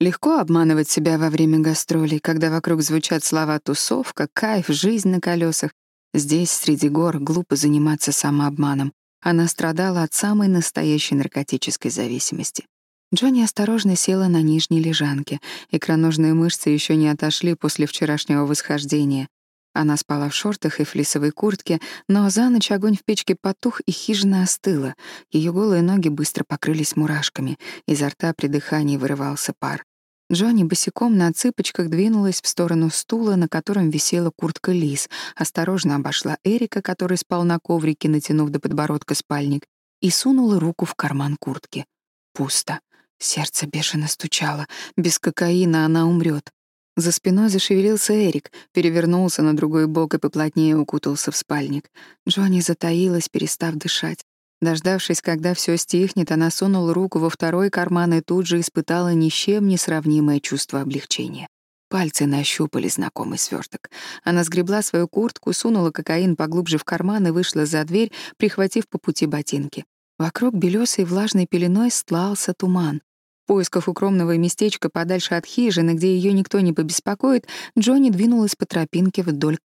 День четвертый. Глава 56. Джонни. Джонни открыла глаза. Вокруг царила кромешная тьма, слышалось лишь похрапывание подруг. Тяжелое, неприятное чувство, похожее на предчувствие беды, сдавило грудь. В голове стучала одна единственная мысль — без кокаина ей конец. Она ненавидела себя, ругала за слабость, но тяга оказалась сильнее. Легко обманывать себя во время гастролей, когда вокруг звучат слова «тусовка», «кайф», «жизнь на колесах. Здесь, среди гор, глупо заниматься самообманом. Она страдала от самой настоящей наркотической зависимости. Джонни осторожно села на нижней лежанке. Икроножные мышцы еще не отошли после вчерашнего восхождения. Она спала в шортах и флисовой куртке, но за ночь огонь в печке потух, и хижина остыла. Ее голые ноги быстро покрылись мурашками. Изо рта при дыхании вырывался пар. Джонни босиком на цыпочках двинулась в сторону стула, на котором висела куртка Лис, осторожно обошла Эрика, который спал на коврике, натянув до подбородка спальник, и сунула руку в карман куртки. Пусто. Сердце бешено стучало. Без кокаина она умрет. За спиной зашевелился Эрик, перевернулся на другой бок и поплотнее укутался в спальник. Джонни затаилась,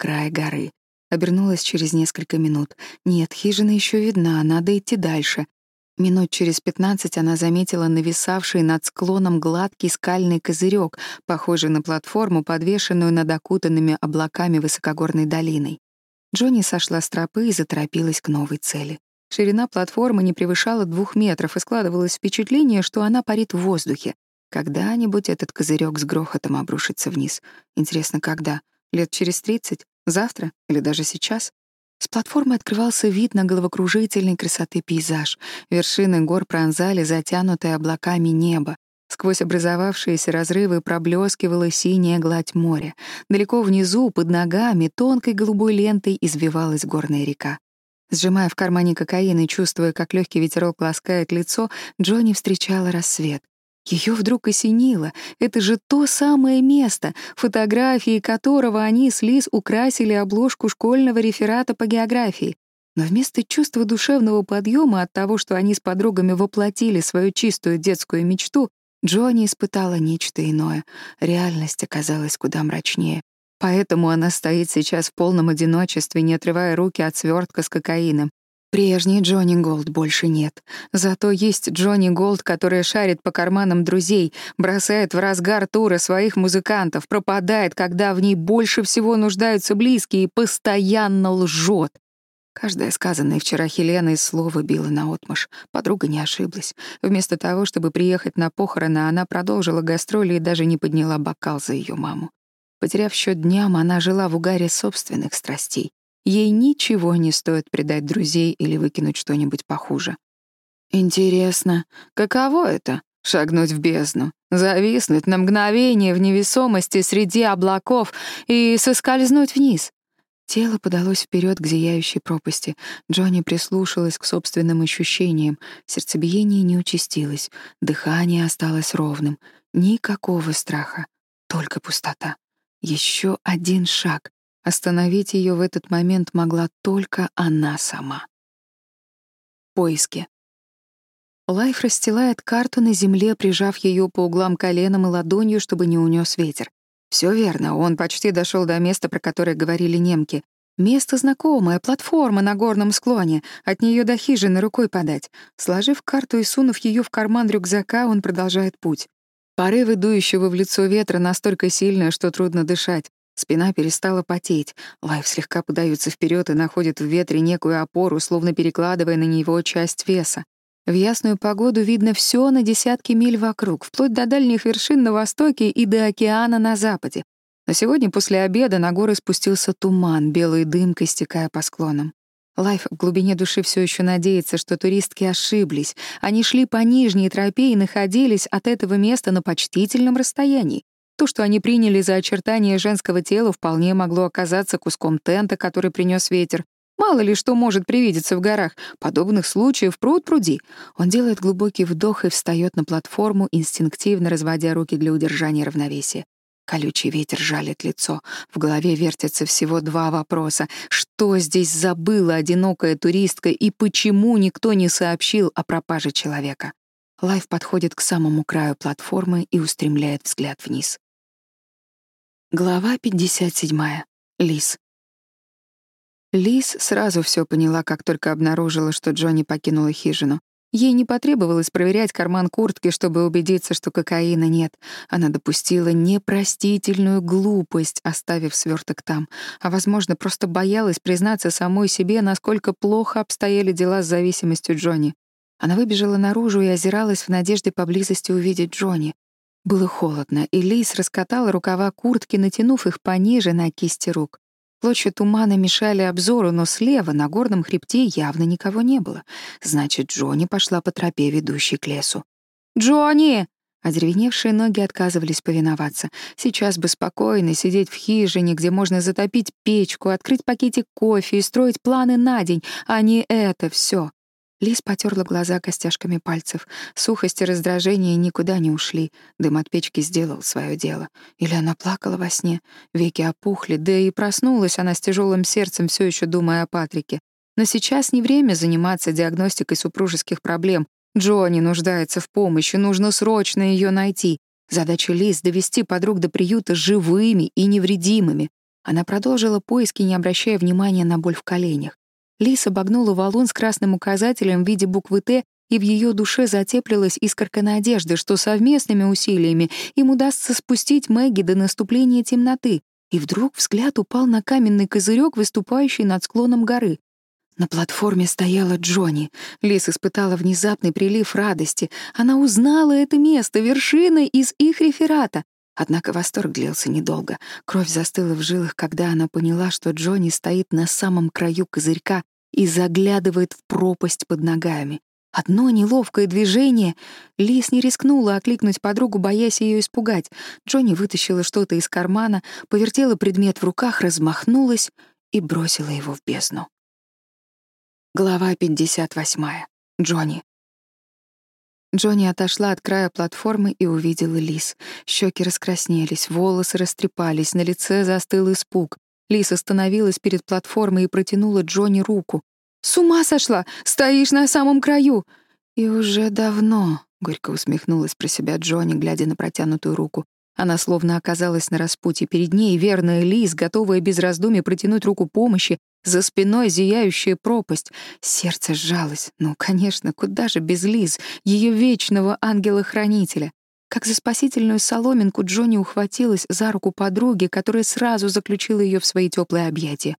перестав дышать. Дождавшись, когда все стихнет, она сунула руку во второй карман и тут же испытала ни с чем не сравнимое чувство облегчения. Пальцы нащупали знакомый сверток. Она сгребла свою куртку, сунула кокаин поглубже в карман и вышла за дверь, прихватив по пути ботинки. Вокруг белесой влажной пеленой стлался туман. В поисках укромного местечка подальше от хижины, где ее никто не побеспокоит, Джонни двинулась по тропинке вдоль края горы. Обернулась через несколько минут. Нет, хижина еще видна, надо идти дальше. Минут через пятнадцать она заметила нависавший над склоном гладкий скальный козырек, похожий на платформу, подвешенную над окутанными облаками высокогорной долиной. Джонни сошла с тропы и заторопилась к новой цели. Ширина платформы не превышала двух метров, и складывалось впечатление, что она парит в воздухе. Когда-нибудь этот козырек с грохотом обрушится вниз. Интересно, когда? Лет через тридцать? Завтра или даже сейчас? С платформы открывался вид на головокружительной красоты пейзаж. Вершины гор пронзали затянутые облаками небо. Сквозь образовавшиеся разрывы проблескивала синяя гладь моря. Далеко внизу, под ногами, тонкой голубой лентой извивалась горная река. Сжимая в кармане кокаин и чувствуя, как легкий ветерок ласкает лицо, Джонни встречала рассвет. Ее вдруг осенило. Это же то самое место, фотографии которого они с Лиз украсили обложку школьного реферата по географии. Но вместо чувства душевного подъема от того, что они с подругами воплотили свою чистую детскую мечту, Джонни испытала нечто иное. Реальность оказалась куда мрачнее. Поэтому она стоит сейчас в полном одиночестве, не отрывая руки от свертка с кокаином. Прежний Джонни Голд больше нет. Зато есть Джонни Голд, которая шарит по карманам друзей, бросает в разгар тура своих музыкантов, пропадает, когда в ней больше всего нуждаются близкие, и постоянно лжет. Каждое сказанное вчера Хеленой слово било наотмашь. Подруга не ошиблась. Вместо того, чтобы приехать на похороны, она продолжила гастроли и даже не подняла бокал за ее маму. Потеряв счет дням, она жила в угаре собственных страстей. Ей ничего не стоит предать друзей или выкинуть что-нибудь похуже. Интересно, каково это — шагнуть в бездну, зависнуть на мгновение в невесомости среди облаков и соскользнуть вниз? Тело подалось вперед к зияющей пропасти. Джонни прислушалась к собственным ощущениям. Сердцебиение не участилось, дыхание осталось ровным. Никакого страха, только пустота. Еще один шаг, Остановить ее в этот момент могла только она сама. Поиски. Лайф расстилает карту на земле, прижав ее по углам коленом и ладонью, чтобы не унес ветер. Все верно, он почти дошел до места, про которое говорили немки. Место знакомое, платформа на горном склоне, от нее до хижины рукой подать. Сложив карту и сунув ее в карман рюкзака, он продолжает путь. Порывы дующего в лицо ветра настолько сильные, что трудно дышать. Спина перестала потеть. Лайф слегка подается вперед и находит в ветре некую опору, словно перекладывая на него часть веса. В ясную погоду видно все на десятки миль вокруг, вплоть до дальних вершин на востоке и до океана на западе. Но сегодня после обеда на горы спустился туман, белой дымкой стекая по склонам. Лайф в глубине души все еще надеется, что туристки ошиблись. Они шли по нижней тропе и находились от этого места на почтительном расстоянии. То, что они приняли за очертания женского тела, вполне могло оказаться куском тента, который принес ветер. Мало ли что может привидеться в горах. Подобных случаев пруд пруди. Он делает глубокий вдох и встает на платформу, инстинктивно разводя руки для удержания равновесия. Колючий ветер жалит лицо. В голове вертятся всего два вопроса. Что здесь забыла одинокая туристка и почему никто не сообщил о пропаже человека? Лайф подходит к самому краю платформы и устремляет взгляд вниз. Глава 57. Лис. Лис сразу все поняла, как только обнаружила, что Джонни покинула хижину. Ей не потребовалось проверять карман куртки, чтобы убедиться, что кокаина нет. Она допустила непростительную глупость, оставив сверток там, а, возможно, просто боялась признаться самой себе, насколько плохо обстояли дела с зависимостью Джонни. Она выбежала наружу и озиралась в надежде поблизости увидеть Джонни. Было холодно, и Лис раскатала рукава куртки, натянув их пониже на кисти рук. Клочья тумана мешали обзору, но слева, на горном хребте, явно никого не было. Значит, Джонни пошла по тропе, ведущей к лесу. «Джонни!» Одеревеневшие ноги отказывались повиноваться. Сейчас бы спокойно сидеть в хижине, где можно затопить печку, открыть пакетик кофе и строить планы на день, а не это все. Лис потерла глаза костяшками пальцев. Сухость и раздражение никуда не ушли. Дым от печки сделал свое дело. Или она плакала во сне. Веки опухли, да и проснулась она с тяжелым сердцем, все еще думая о Патрике. Но сейчас не время заниматься диагностикой супружеских проблем. Джонни нуждается в помощи, нужно срочно ее найти. Задача Лиз — довести подруг до приюта живыми и невредимыми. Она продолжила поиски, не обращая внимания на боль в коленях. Лис обогнула валун с красным указателем в виде буквы «Т», и в ее душе затеплилась искорка надежды, что совместными усилиями им удастся спустить Мэгги до наступления темноты. И вдруг взгляд упал на каменный козырек, выступающий над склоном горы. На платформе стояла Джонни. Лис испытала внезапный прилив радости. Она узнала это место, вершины из их реферата. Однако восторг длился недолго. Кровь застыла в жилах, когда она поняла, что Джонни стоит на самом краю козырька и заглядывает в пропасть под ногами. Одно неловкое движение. Лис не рискнула окликнуть подругу, боясь ее испугать. Джонни вытащила что-то из кармана, повертела предмет в руках, размахнулась и бросила его в бездну. Глава 58. Джонни. Джонни отошла от края платформы и увидела Лис. Щеки раскраснелись, волосы растрепались, на лице застыл испуг. Лис остановилась перед платформой и протянула Джонни руку. «С ума сошла! Стоишь на самом краю!» «И уже давно», — горько усмехнулась про себя Джонни, глядя на протянутую руку. Она словно оказалась на распутье перед ней, верная Лиз, готовая без раздумий протянуть руку помощи, за спиной зияющая пропасть. Сердце сжалось. Ну, конечно, куда же без Лиз, ее вечного ангела-хранителя. Как за спасительную соломинку Джонни ухватилась за руку подруги, которая сразу заключила ее в свои теплые объятия.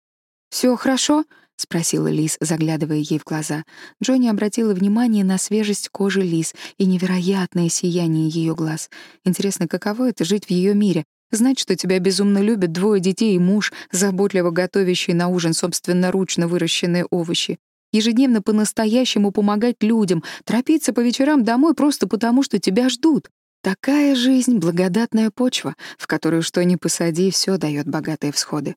Все хорошо?» — Спросила Лис, заглядывая ей в глаза. Джонни обратила внимание на свежесть кожи Лис и невероятное сияние ее глаз. Интересно, каково это — жить в ее мире? Знать, что тебя безумно любят двое детей и муж, заботливо готовящий на ужин собственноручно выращенные овощи. Ежедневно по-настоящему помогать людям, торопиться по вечерам домой просто потому, что тебя ждут. Такая жизнь — благодатная почва, в которую что ни посади, все дает богатые всходы.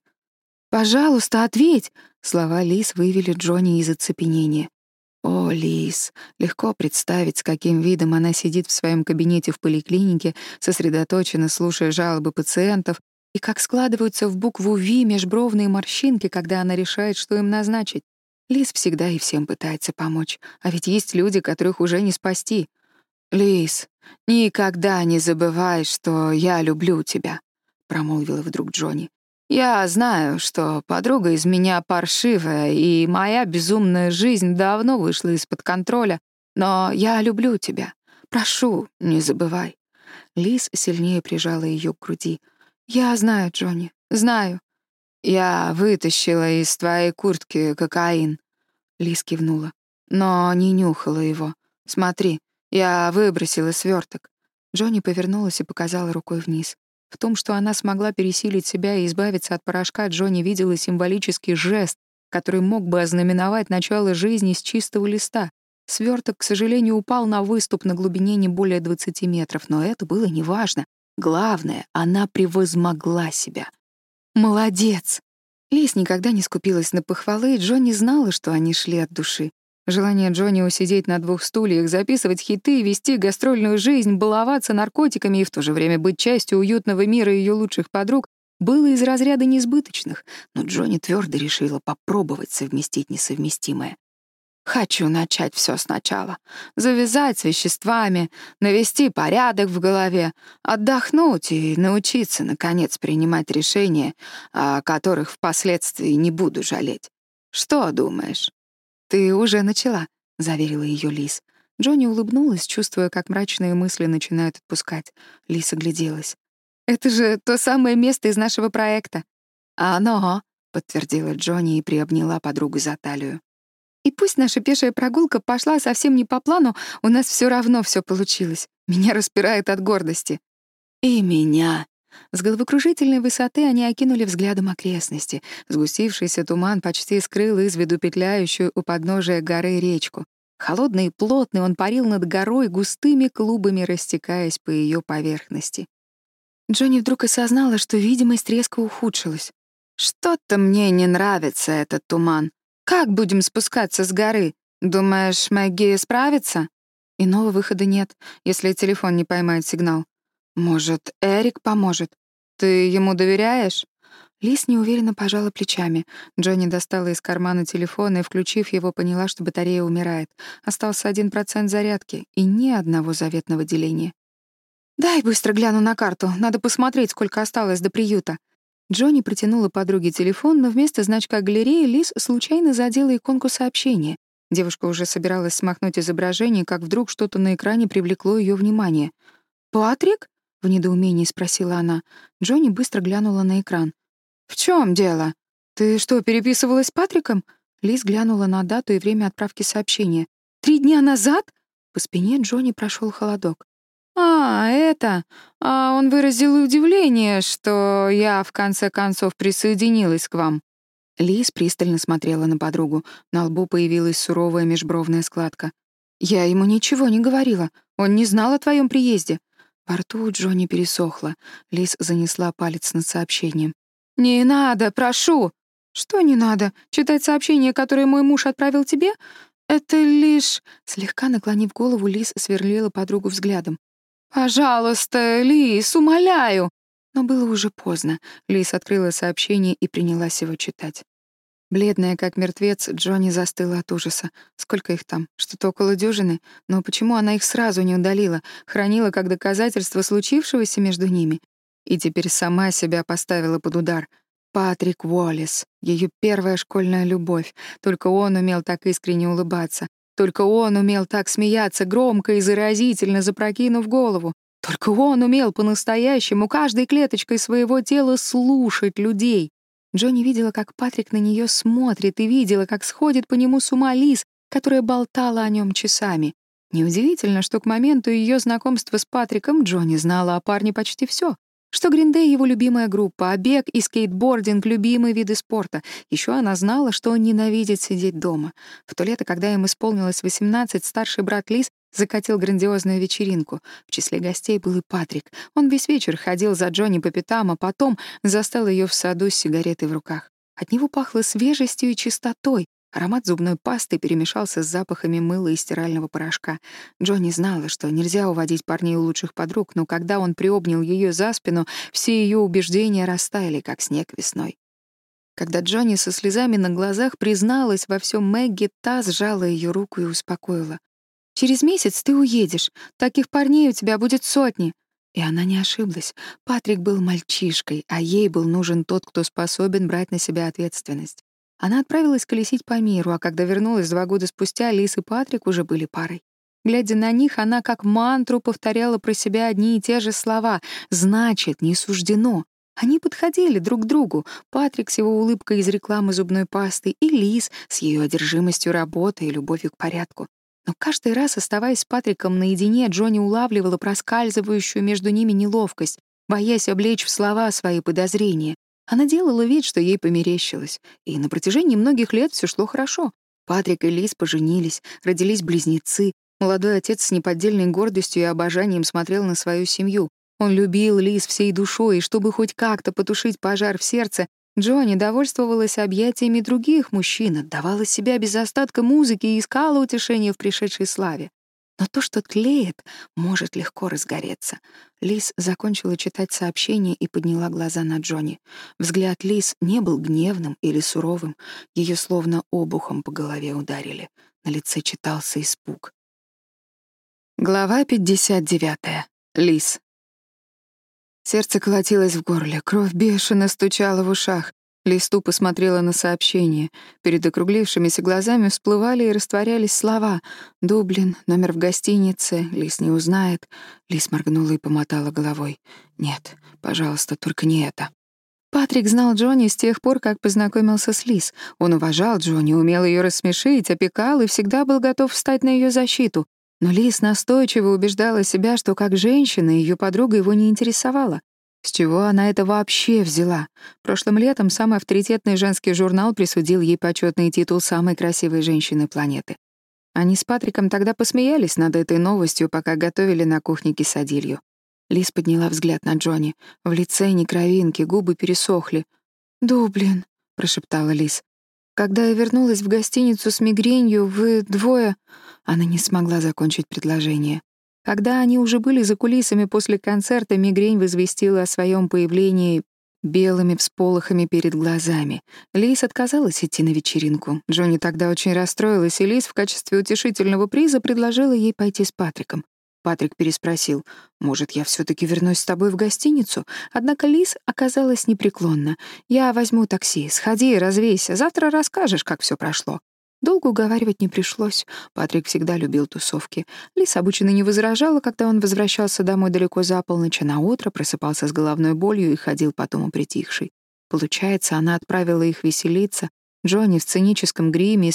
«Пожалуйста, ответь!» Слова Лис вывели Джонни из оцепенения. «О, Лис, легко представить, с каким видом она сидит в своем кабинете в поликлинике, сосредоточенно слушая жалобы пациентов, и как складываются в букву «Ви» межбровные морщинки, когда она решает, что им назначить. Лис всегда и всем пытается помочь, а ведь есть люди, которых уже не спасти. «Лис, никогда не забывай, что я люблю тебя», — промолвила вдруг Джонни. Я знаю, что подруга из меня паршивая, и моя безумная жизнь давно вышла из-под контроля, но я люблю тебя. Прошу, не забывай. Лиз сильнее прижала ее к груди. Я знаю, Джонни, знаю. Я вытащила из твоей куртки кокаин. Лиз кивнула, но не нюхала его. Смотри, я выбросила сверток. Джонни повернулась и показала рукой вниз. В том, что она смогла пересилить себя и избавиться от порошка, Джонни видела символический жест, который мог бы ознаменовать начало жизни с чистого листа. Сверток, к сожалению, упал на выступ на глубине не более 20 метров, но это было неважно. Главное, она превозмогла себя. Молодец! Лис никогда не скупилась на похвалы, и Джонни знала, что Желание Джонни усидеть на двух стульях, записывать хиты, вести гастрольную жизнь, баловаться наркотиками и в то же время быть частью уютного мира ее лучших подруг было из разряда несбыточных, но Джонни твердо решила попробовать совместить несовместимое. «Хочу начать все сначала. Завязать с веществами, навести порядок в голове, отдохнуть и научиться, наконец, принимать решения, о которых впоследствии не буду жалеть. Что думаешь?» Ты уже начала, — заверила ее Лис. Джонни улыбнулась, чувствуя, как мрачные мысли начинают отпускать. Лис огляделась. «Это же то самое место из нашего проекта». «Оно», — подтвердила Джонни и приобняла подругу за талию. И пусть наша пешая прогулка пошла совсем не по плану, у нас все равно все получилось. Меня распирает от гордости. И меня. С головокружительной высоты они окинули взглядом окрестности. Сгустившийся туман почти скрыл из виду петляющую у подножия горы речку. Холодный и плотный он парил над горой, густыми клубами растекаясь по ее поверхности. Джонни вдруг осознала, что видимость резко ухудшилась. «Что-то мне не нравится этот туман», как будем спускаться с горы? Думаешь, Мэгги справится? Иного выхода нет, если телефон не поймает сигнал. Может, Эрик поможет? Ты ему доверяешь? Лис неуверенно пожала плечами. Джонни достала из кармана телефон и, включив его, поняла, что батарея умирает. Остался один процент зарядки и ни одного заветного деления. «Дай быстро гляну на карту. Надо посмотреть, сколько осталось до приюта». Джонни протянула подруге телефон, но вместо значка галереи Лиз случайно задела иконку сообщения. Девушка уже собиралась смахнуть изображение, как вдруг что-то на экране привлекло ее внимание. «Патрик?» — в недоумении спросила она. Джонни быстро глянула на экран. «В чем дело? Ты что, переписывалась с Патриком?» Лиз глянула на дату и время отправки сообщения. «Три дня назад?» По спине Джонни прошел холодок. «А, это... А он выразил удивление, что я, в конце концов, присоединилась к вам». Лиз пристально смотрела на подругу. На лбу появилась суровая межбровная складка. «Я ему ничего не говорила. Он не знал о твоем приезде». Во рту у Джонни пересохло. Лиз занесла палец над сообщением. «Не надо, прошу!» «Что не надо? Читать сообщение, которое мой муж отправил тебе? Это лишь...» Слегка наклонив голову, Лиз сверлила подругу взглядом. «Пожалуйста, Лис, умоляю!» Но было уже поздно. Лис открыла сообщение и принялась его читать. Бледная, как мертвец, Джонни застыла от ужаса. Сколько их там? Что-то около дюжины? Но почему она их сразу не удалила? Хранила как доказательство случившегося между ними? И теперь сама себя поставила под удар. Патрик Уоллес, ее первая школьная любовь. Только он умел так искренне улыбаться. Только он умел так смеяться, громко и заразительно запрокинув голову. Только он умел по-настоящему каждой клеточкой своего тела слушать людей. Джонни видела, как Патрик на нее смотрит, и видела, как сходит по нему с ума Лиз, которая болтала о нем часами. Неудивительно, что к моменту ее знакомства с Патриком Джонни знала о парне почти все что Гриндей — его любимая группа, а бег и скейтбординг — любимые виды спорта. Еще она знала, что он ненавидит сидеть дома. В то лето, когда им исполнилось 18, старший брат Лиз закатил грандиозную вечеринку. В числе гостей был и Патрик. Он весь вечер ходил за Джонни по пятам, а потом застал ее в саду с сигаретой в руках. От него пахло свежестью и чистотой, Аромат зубной пасты перемешался с запахами мыла и стирального порошка. Джонни знала, что нельзя уводить парней у лучших подруг, но когда он приобнял ее за спину, все ее убеждения растаяли, как снег весной. Когда Джонни со слезами на глазах призналась во всем Мэгги, та сжала ее руку и успокоила. «Через месяц ты уедешь. Таких парней у тебя будет сотни». И она не ошиблась. Патрик был мальчишкой, а ей был нужен тот, кто способен брать на себя ответственность. Она отправилась колесить по миру, а когда вернулась два года спустя, Лис и Патрик уже были парой. Глядя на них, она как мантру повторяла про себя одни и те же слова «значит, не суждено». Они подходили друг к другу. Патрик с его улыбкой из рекламы зубной пасты и Лиз с ее одержимостью работы и любовью к порядку. Но каждый раз, оставаясь с Патриком наедине, Джонни улавливала проскальзывающую между ними неловкость, боясь облечь в слова свои подозрения. Она делала вид, что ей померещилось, и на протяжении многих лет все шло хорошо. Патрик и Лиз поженились, родились близнецы. Молодой отец с неподдельной гордостью и обожанием смотрел на свою семью. Он любил Лиз всей душой, и чтобы хоть как-то потушить пожар в сердце, Джонни довольствовалась объятиями других мужчин, отдавала себя без остатка музыки и искала утешения в пришедшей славе. Но то, что тлеет, может легко разгореться. Лиз закончила читать сообщение и подняла глаза на Джонни. Взгляд Лиз не был гневным или суровым, ее словно обухом по голове ударили. На лице читался испуг. Глава 59. Лиз. Сердце колотилось в горле, кровь бешено стучала в ушах. Листу посмотрела на сообщение. Перед округлившимися глазами всплывали и растворялись слова. «Дублин, номер в гостинице, Лис не узнает». Лис моргнула и помотала головой. «Нет, пожалуйста, только не это». Патрик знал Джонни с тех пор, как познакомился с Лис. Он уважал Джонни, умел ее рассмешить, опекал и всегда был готов встать на ее защиту. Но Лис настойчиво убеждала себя, что как женщина ее подруга его не интересовала. С чего она это вообще взяла? Прошлым летом самый авторитетный женский журнал присудил ей почетный титул самой красивой женщины планеты. Они с Патриком тогда посмеялись над этой новостью, пока готовили на кухне кисадилью. Лиз подняла взгляд на Джонни. В лице ни кровинки, губы пересохли. «Дублин», — прошептала Лиз. «Когда я вернулась в гостиницу с мигренью, вы двое...» Она не смогла закончить предложение. Когда они уже были за кулисами после концерта, мигрень возвестила о своем появлении белыми всполохами перед глазами. Лис отказалась идти на вечеринку. Джонни тогда очень расстроилась, и Лис в качестве утешительного приза предложила ей пойти с Патриком. Патрик переспросил, «Может, я все таки вернусь с тобой в гостиницу?» Однако Лис оказалась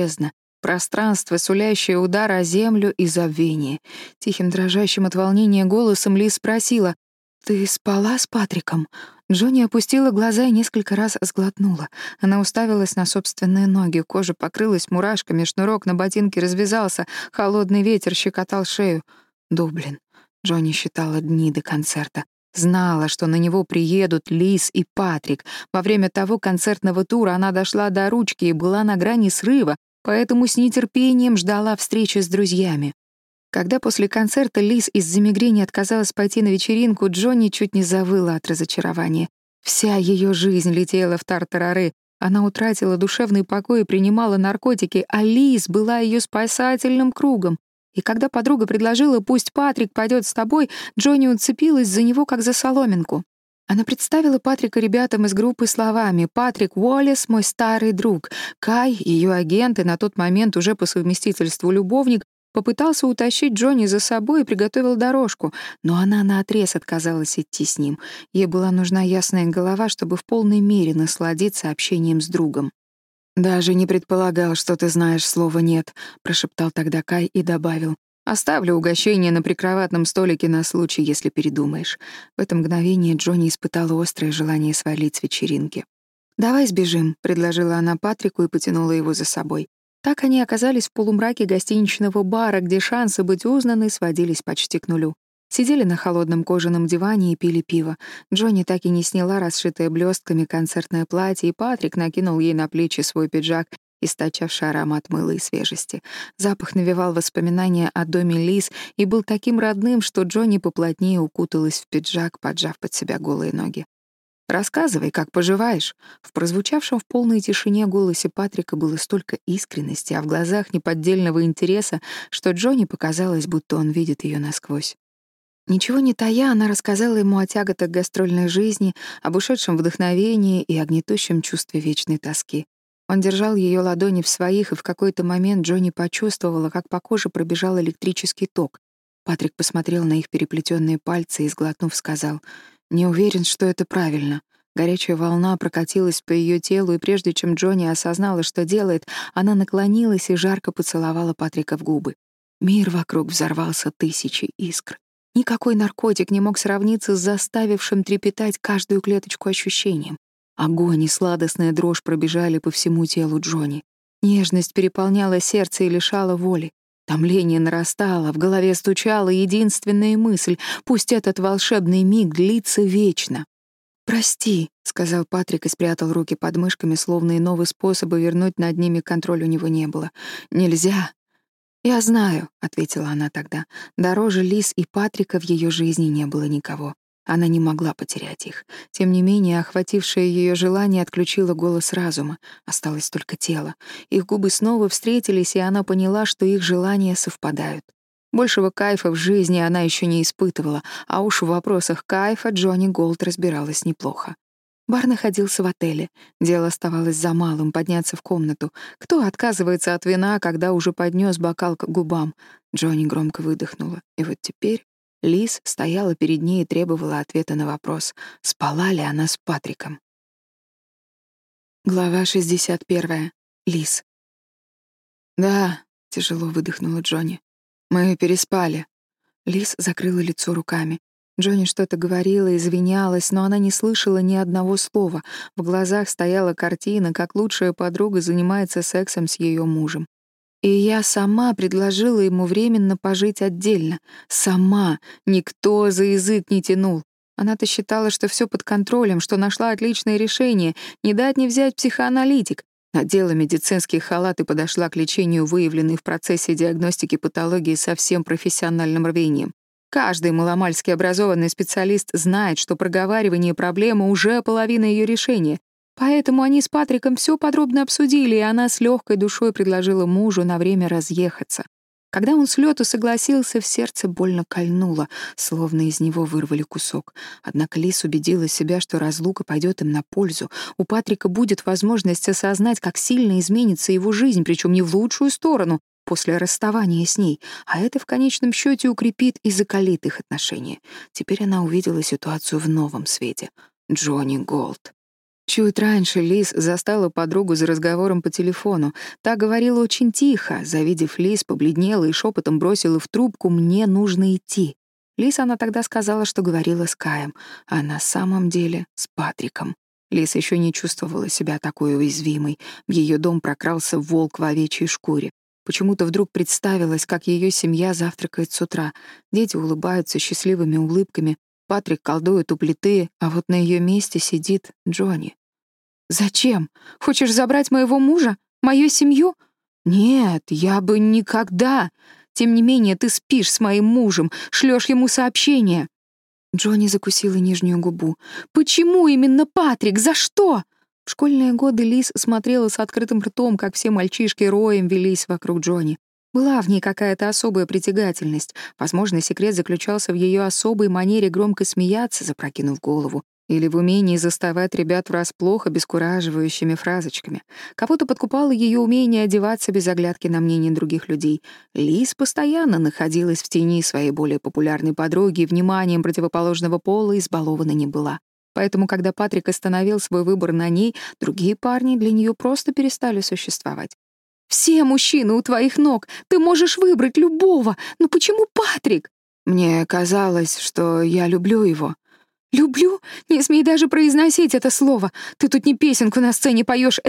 непреклонна. «Я возьму такси, сходи и развейся, завтра расскажешь, как все прошло». Долго уговаривать не пришлось. Патрик всегда любил тусовки. Лис обычно не возражала, когда он возвращался домой далеко за полночь, а на утро просыпался с головной болью и ходил потом упритихший. Получается, она отправила их веселиться, Джонни в циническом гриме и сверкающем платье, и Патрика, своего такого надежного и красивого мужа, а сама села в такси и вернулась в гостиницу, даже не догадываясь, что собственными руками только что поставила волка в пастухи. Глава 60. Джонни. Грудь Джонни сдавила еще сильнее. Перед ней стояла лис, а за спиной затаилась зияющая бездна, пространство, сулящее удар о землю и забвение. Тихим, дрожащим от волнения голосом Лис спросила, «Ты спала с Патриком?» Джонни опустила глаза и несколько раз сглотнула. Она уставилась на собственные ноги, кожа покрылась мурашками, шнурок на ботинке развязался, холодный ветер щекотал шею. Дублин. Джонни считала дни до концерта. Знала, что на него приедут Лиз и Патрик. Во время того концертного тура она дошла до ручки и была на грани срыва, поэтому с нетерпением ждала встречи с друзьями. Когда после концерта Лиз из-за мигрени отказалась пойти на вечеринку, Джонни чуть не завыла от разочарования. Вся ее жизнь летела в тартарары. Она утратила душевный покой и принимала наркотики, а Лиз была ее спасательным кругом. И когда подруга предложила «пусть Патрик пойдет с тобой», Джонни уцепилась за него, как за соломинку. Она представила Патрика ребятам из группы словами «Патрик Уоллес — мой старый друг». Кай, ее агент и на тот момент уже по совместительству любовник, попытался утащить Джонни за собой и приготовил дорожку, но она наотрез отказалась идти с ним. Ей была нужна ясная голова, чтобы в полной мере насладиться общением с другом. «Даже не предполагал, что ты знаешь слово «нет», — прошептал тогда Кай и добавил. «Оставлю угощение на прикроватном столике на случай, если передумаешь». В это мгновение Джонни испытала острое желание свалить с вечеринки. «Давай сбежим», — предложила она Патрику и потянула его за собой. Так они оказались в полумраке гостиничного бара, где шансы быть узнаны сводились почти к нулю. Сидели на холодном кожаном диване и пили пиво. Джонни так и не сняла расшитое блестками концертное платье, и Патрик накинул ей на плечи свой пиджак, источавший аромат мыла и свежести. Запах навевал воспоминания о доме Лиз и был таким родным, что Джонни поплотнее укуталась в пиджак, поджав под себя голые ноги. «Рассказывай, как поживаешь». В прозвучавшем в полной тишине голосе Патрика было столько искренности, а в глазах неподдельного интереса, что Джонни показалось, будто он видит ее насквозь. Ничего не тая, она рассказала ему о тяготах гастрольной жизни, об ушедшем вдохновении и о гнетущем чувстве вечной тоски. Он держал ее ладони в своих, и в какой-то момент Джонни почувствовала, как по коже пробежал электрический ток. Патрик посмотрел на их переплетенные пальцы и, сглотнув, сказал, «Не уверен, что это правильно». Горячая волна прокатилась по ее телу, и прежде чем Джонни осознала, что делает, она наклонилась и жарко поцеловала Патрика в губы. Мир вокруг взорвался тысячей искр. Никакой наркотик не мог сравниться с заставившим трепетать каждую клеточку ощущением. Огонь и сладостная дрожь пробежали по всему телу Джонни. Нежность переполняла сердце и лишала воли. Томление нарастало, в голове стучала единственная мысль — пусть этот волшебный миг длится вечно. «Прости», — сказал Патрик Лиз стояла перед ней и требовала ответа на вопрос, спала ли она с Патриком. Глава 61. Лиз. «Да», — тяжело выдохнула Джонни. «Мы переспали». Лиз закрыла лицо руками. Джонни что-то говорила, извинялась, но она не слышала ни одного слова. В глазах стояла картина, как лучшая подруга занимается сексом с ее мужем. вина, когда уже поднес бокал к губам? Джонни громко выдохнула. И вот теперь Лиз стояла перед ней и требовала ответа на вопрос, спала ли она с Патриком. Глава 61. Лиз. «Да», — тяжело выдохнула Джонни. «Мы переспали». Лиз закрыла лицо руками. Джонни что-то говорила, извинялась, но она не слышала ни одного слова. В глазах стояла картина, как лучшая подруга занимается сексом с ее мужем. И я сама предложила ему временно пожить отдельно. Сама. Никто за язык не тянул. Она-то считала, что все под контролем, что нашла отличное решение, не дать не взять психоаналитик. Надела медицинский халат и подошла к лечению, выявленной в процессе диагностики патологии со всем профессиональным рвением. Каждый маломальски образованный специалист знает, что проговаривание проблемы уже половина ее решения, Поэтому они с Патриком все подробно обсудили, и она с легкой душой предложила мужу на время разъехаться. Когда он с лету согласился, в сердце больно кольнуло, словно из него вырвали кусок. Однако Лис убедила себя, что разлука пойдет им на пользу. У Патрика будет возможность осознать, как сильно изменится его жизнь, причем не в лучшую сторону, после расставания с ней, а это в конечном счете укрепит и закалит их отношения. Теперь она увидела ситуацию в новом свете. Джонни Голд. Чуть раньше Лиз застала подругу за разговором по телефону. Та говорила очень тихо. Завидев Лиз, побледнела и шепотом бросила в трубку «мне нужно идти». Лиз она тогда сказала, что говорила с Каем, а на самом деле с Патриком. Лиз еще не чувствовала себя такой уязвимой. В ее дом прокрался волк в овечьей шкуре. Почему-то вдруг представилось, как ее семья завтракает с утра. Дети улыбаются счастливыми улыбками, Патрик колдует у плиты, а вот на ее месте сидит Джонни. «Зачем? Хочешь забрать моего мужа? Мою семью?» «Нет, я бы никогда. Тем не менее, ты спишь с моим мужем, шлешь ему сообщение». Джонни закусила нижнюю губу. «Почему именно Патрик? За что?» В школьные годы Лиз смотрела с открытым ртом, как все мальчишки роем велись вокруг Джонни. Была в ней какая-то особая притягательность. Возможно, секрет заключался в ее особой манере громко смеяться, запрокинув голову, или в умении заставать ребят врасплох обескураживающими фразочками. Кого-то подкупало ее умение одеваться без оглядки на мнение других людей. Лиз постоянно находилась в тени своей более популярной подруги и вниманием противоположного пола избалована не была. Поэтому, когда Патрик остановил свой выбор на ней, другие парни для нее просто перестали существовать. Все мужчины у твоих ног. Ты можешь выбрать любого. Но почему Патрик? Мне казалось, что я люблю его. Люблю? Не смей даже произносить это слово. Ты тут не песенку на сцене поешь,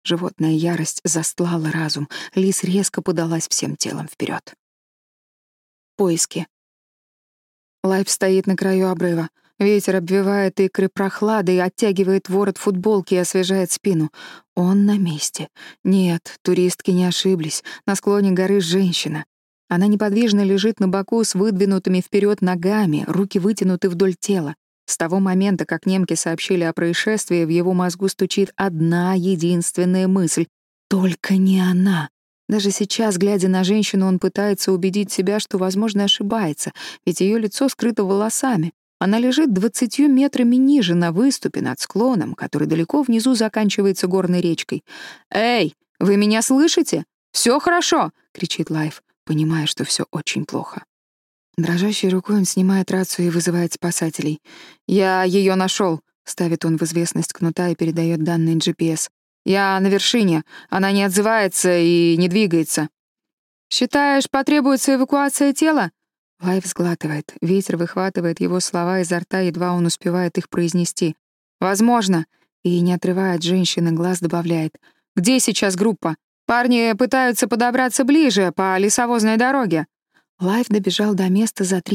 это моя жизнь. Задрожав от свирепой злости, Лиз шагнула вперед. От нее не ускользнуло, как расширились глаза Джонни, когда та поняла, что стоит на самом краю обрыва. Лис подумала о муже, детях и о тех жалких клочьях, которые останутся от их семьи. В приступе безумного гнева она подняла трясущиеся руки и вцепилась пальцами в куртку Джонни. Животная ярость застлала разум. Лис резко подалась всем телом вперед. Поиски. Лайф стоит на краю обрыва. Ветер обвивает икры прохладой, оттягивает ворот футболки и освежает спину. Он на месте. Нет, туристки не ошиблись. На склоне горы женщина. Она неподвижно лежит на боку с выдвинутыми вперед ногами, руки вытянуты вдоль тела. С того момента, как немки сообщили о происшествии, в его мозгу стучит одна единственная мысль. Только не она. Даже сейчас, глядя на женщину, он пытается убедить себя, что, возможно, ошибается, ведь ее лицо скрыто волосами. Она лежит двадцатью метрами ниже на выступе над склоном, который далеко внизу заканчивается горной речкой. «Эй, вы меня слышите? Все хорошо!» — кричит Лайф, понимая, что все очень плохо. Дрожащей рукой он снимает рацию и вызывает спасателей. «Я ее нашел, ставит он в известность кнута и передает данные GPS. «Я на вершине. Она не отзывается и не двигается». «Считаешь, потребуется эвакуация тела?» Лайв сглатывает. Ветер выхватывает его слова изо рта, едва он успевает их произнести. «Возможно». И, не отрывая от женщины глаз, добавляет. «Где сейчас группа?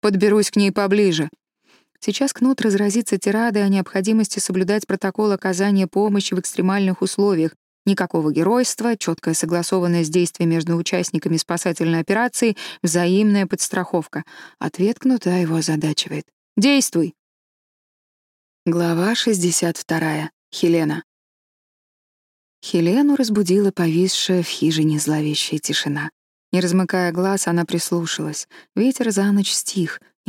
Парни пытаются подобраться ближе, по лесовозной дороге». Лайф добежал до места за три часа. Даже если им удастся сократить путь на несколько километров, они все равно будут здесь не раньше, чем через два часа. А вертолет? Может появиться через час, а может и через три. Буду держать тебя в курсе. Ты один? Да. Лайф изучает уступы и углубления. К женщине можно подобраться. Он спустится к ней на веревке. Что собираешься делать? Подберусь к ней поближе. Сейчас Кнут разразится тирадой о необходимости соблюдать протокол оказания помощи в экстремальных условиях. Никакого геройства, четкая согласованная с действиями между участниками спасательной операции, взаимная подстраховка. Ответ Кнута его озадачивает. «Действуй!» Глава 62. Хелена. Хелену разбудила повисшая в хижине зловещая тишина. Не размыкая глаз, она прислушалась. Ветер за ночь стих, ни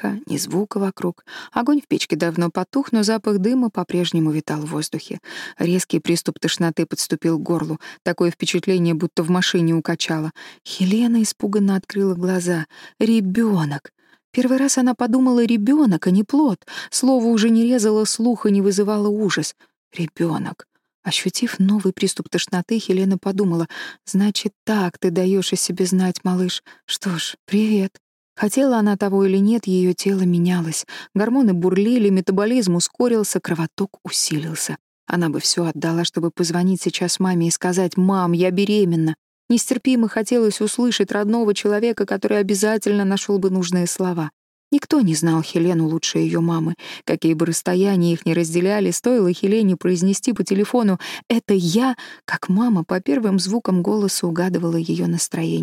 шороха, ни звука вокруг. Огонь в печке давно потух, но запах дыма по-прежнему витал в воздухе. Резкий приступ тошноты подступил к горлу. Такое впечатление, будто в машине укачало. Хелена испуганно открыла глаза. Ребенок! Первый раз она подумала «ребенок», а не плод. Слово уже не резало слух и не вызывало ужас. Ребенок. Ощутив новый приступ тошноты, Хелена подумала, «Значит, так ты даешь о себе знать, малыш. Что ж, привет». Хотела она того или нет,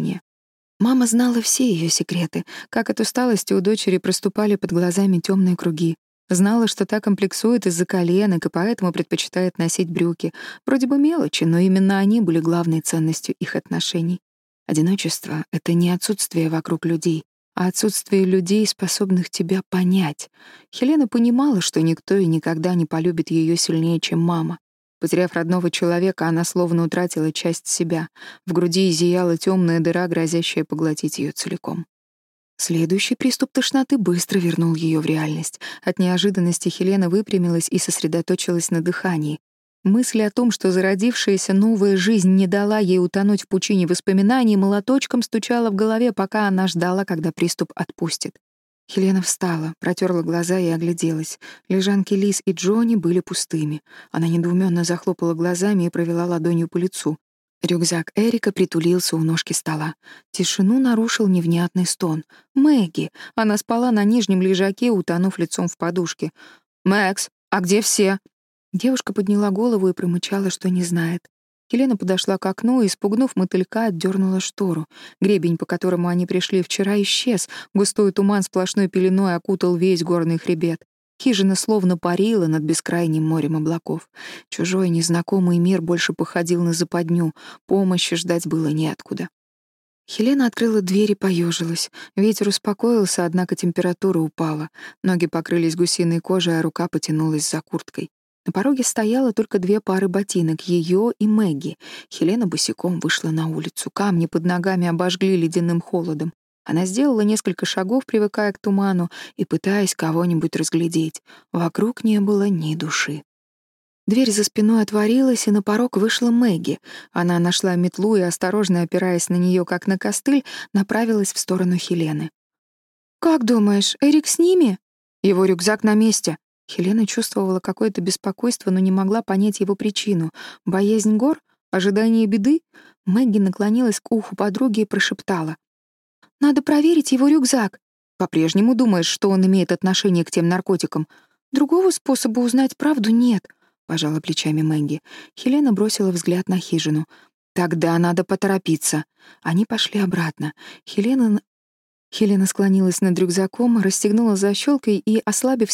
ее тело менялось. Гормоны бурлили, метаболизм ускорился, кровоток усилился. Она бы все отдала, чтобы позвонить сейчас маме и сказать «Мам, я беременна». Нестерпимо хотелось услышать родного человека, который обязательно нашел бы нужные слова. Никто не знал Хелену лучше ее мамы. Какие бы расстояния их ни разделяли, стоило Хелене произнести по телефону «это я», как мама по первым звукам голоса угадывала ее настроение. Мама знала все ее секреты, как от усталости у дочери проступали под глазами темные круги. Знала, что та комплексует из-за коленок и поэтому предпочитает носить брюки. Вроде бы мелочи, но именно они были главной ценностью их отношений. Одиночество — это не отсутствие вокруг людей, а отсутствие людей, способных тебя понять. Хелена понимала, что никто и никогда не полюбит ее сильнее, чем мама. Потеряв родного человека, она словно утратила часть себя. В груди зияла темная дыра, грозящая поглотить ее целиком. Следующий приступ тошноты быстро вернул ее в реальность. От неожиданности Хелена выпрямилась и сосредоточилась на дыхании. Мысль о том, что зародившаяся новая жизнь не дала ей утонуть в пучине воспоминаний, молоточком стучала в голове, пока она ждала, когда приступ отпустит. Хелена встала, протерла глаза и огляделась. Лежанки Лиз и Джонни были пустыми. Она недоуменно захлопала глазами и провела ладонью по лицу. Рюкзак Эрика притулился у ножки стола. Тишину нарушил невнятный стон. «Мэгги!» Она спала на нижнем лежаке, утонув лицом в подушке. «Мэкс, а где все?» Девушка подняла голову и промычала, что не знает. Елена подошла к окну и, испугнув мотылька, отдернула штору. Гребень, по которому они пришли вчера, исчез. Густой туман сплошной пеленой окутал весь горный хребет. Хижина словно парила над бескрайним морем облаков. Чужой, незнакомый мир больше походил на западню. Помощи ждать было неоткуда. Хелена открыла дверь и поежилась. Ветер успокоился, однако температура упала. Ноги покрылись гусиной кожей, а рука потянулась за курткой. На пороге стояло только две пары ботинок, ее и Мэгги. Хелена босиком вышла на улицу. Камни под ногами обожгли ледяным холодом. Она сделала несколько шагов, привыкая к туману и пытаясь кого-нибудь разглядеть. Вокруг не было ни души. Дверь за спиной отворилась, и на порог вышла Мэгги. Она нашла метлу и, осторожно опираясь на нее как на костыль, направилась в сторону Хелены. «Как думаешь, Эрик с ними?» «Его рюкзак на месте», Хелена чувствовала какое-то беспокойство, но не могла понять его причину. Боязнь гор? Ожидание беды? Мэгги наклонилась к уху подруги и прошептала. «Надо проверить его рюкзак». по-прежнему думаешь, что он имеет отношение к тем наркотикам? Другого способа узнать правду нет, пожала плечами Мэнги. Хелена бросила взгляд на хижину. Тогда надо поторопиться. Они пошли обратно. Хелена Хелена склонилась над рюкзаком, расстегнула защелкой и, ослабив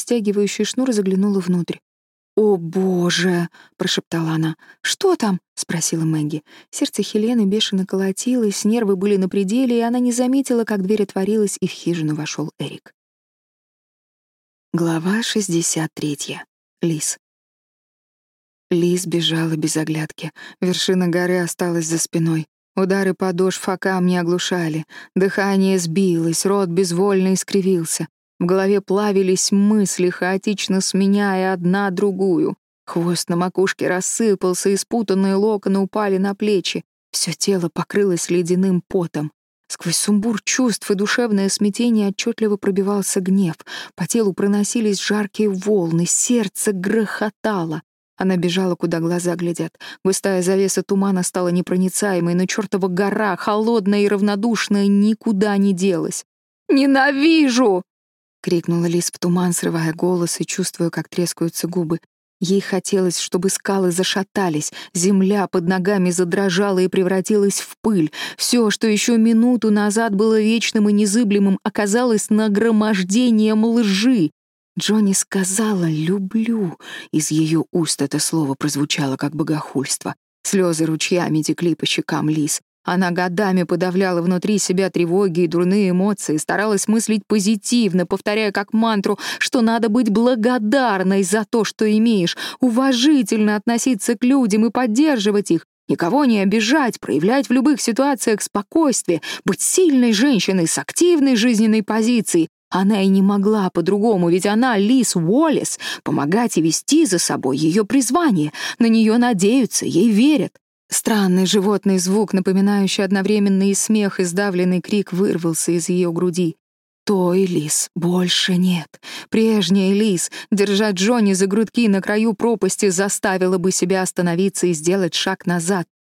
стягивающий шнур, заглянула внутрь. «О, боже!» — прошептала она. «Что там?» — спросила Мэгги. Сердце Хелены бешено колотилось, нервы были на пределе, и она не заметила, как дверь отворилась, и в хижину вошел Эрик. Глава 63. Лис. Лис бежала без оглядки. Вершина горы осталась за спиной. Удары подошв о камни оглушали. Дыхание сбилось, рот безвольно искривился. В голове плавились мысли, хаотично сменяя одна другую. Хвост на макушке рассыпался, и спутанные локоны упали на плечи. Все тело покрылось ледяным потом. Сквозь сумбур чувств и душевное смятение отчетливо пробивался гнев. По телу проносились жаркие волны, сердце грохотало. Она бежала, куда глаза глядят. Густая завеса тумана стала непроницаемой, но чертова гора, холодная и равнодушная, никуда не делась. «Ненавижу!» — крикнула Лис в туман, срывая голос и чувствуя, как трескаются губы. Ей хотелось, чтобы скалы зашатались, земля под ногами задрожала и превратилась в пыль. Все, что еще минуту назад было вечным и незыблемым, оказалось нагромождением лжи. Джонни сказала «люблю». Из ее уст это слово прозвучало как богохульство. Слезы ручьями текли по щекам Лис. Она годами подавляла внутри себя тревоги и дурные эмоции, старалась мыслить позитивно, повторяя как мантру, что надо быть благодарной за то, что имеешь, уважительно относиться к людям и поддерживать их, никого не обижать, проявлять в любых ситуациях спокойствие, быть сильной женщиной с активной жизненной позицией, она и не могла по-другому, ведь она, Лис Уоллес, помогать и вести за собой ее призвание. На нее надеются, ей верят. Странный животный звук, напоминающий одновременный смех и сдавленный крик, вырвался из ее груди. Той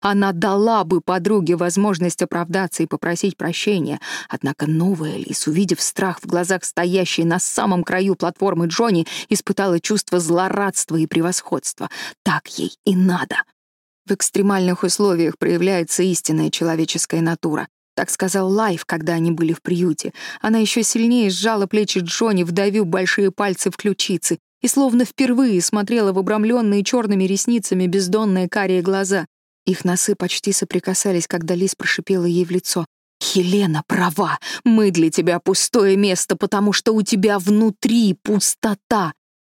она дала бы подруге возможность оправдаться и попросить прощения. Однако Новалис, увидев страх в глазах стоящей на самом краю платформы Джонни, испытала чувство злорадства и превосходства. Так ей и надо. В экстремальных условиях проявляется истинная человеческая натура. Так сказал Лайф, когда они были в приюте. Она еще сильнее сжала плечи Джонни, вдавив большие пальцы в ключицы, и словно впервые смотрела в обрамленные черными ресницами бездонные карие глаза. Их носы почти соприкасались, когда Лис прошипела ей в лицо. «Хелена права! Мы для тебя пустое место, потому что у тебя внутри пустота!»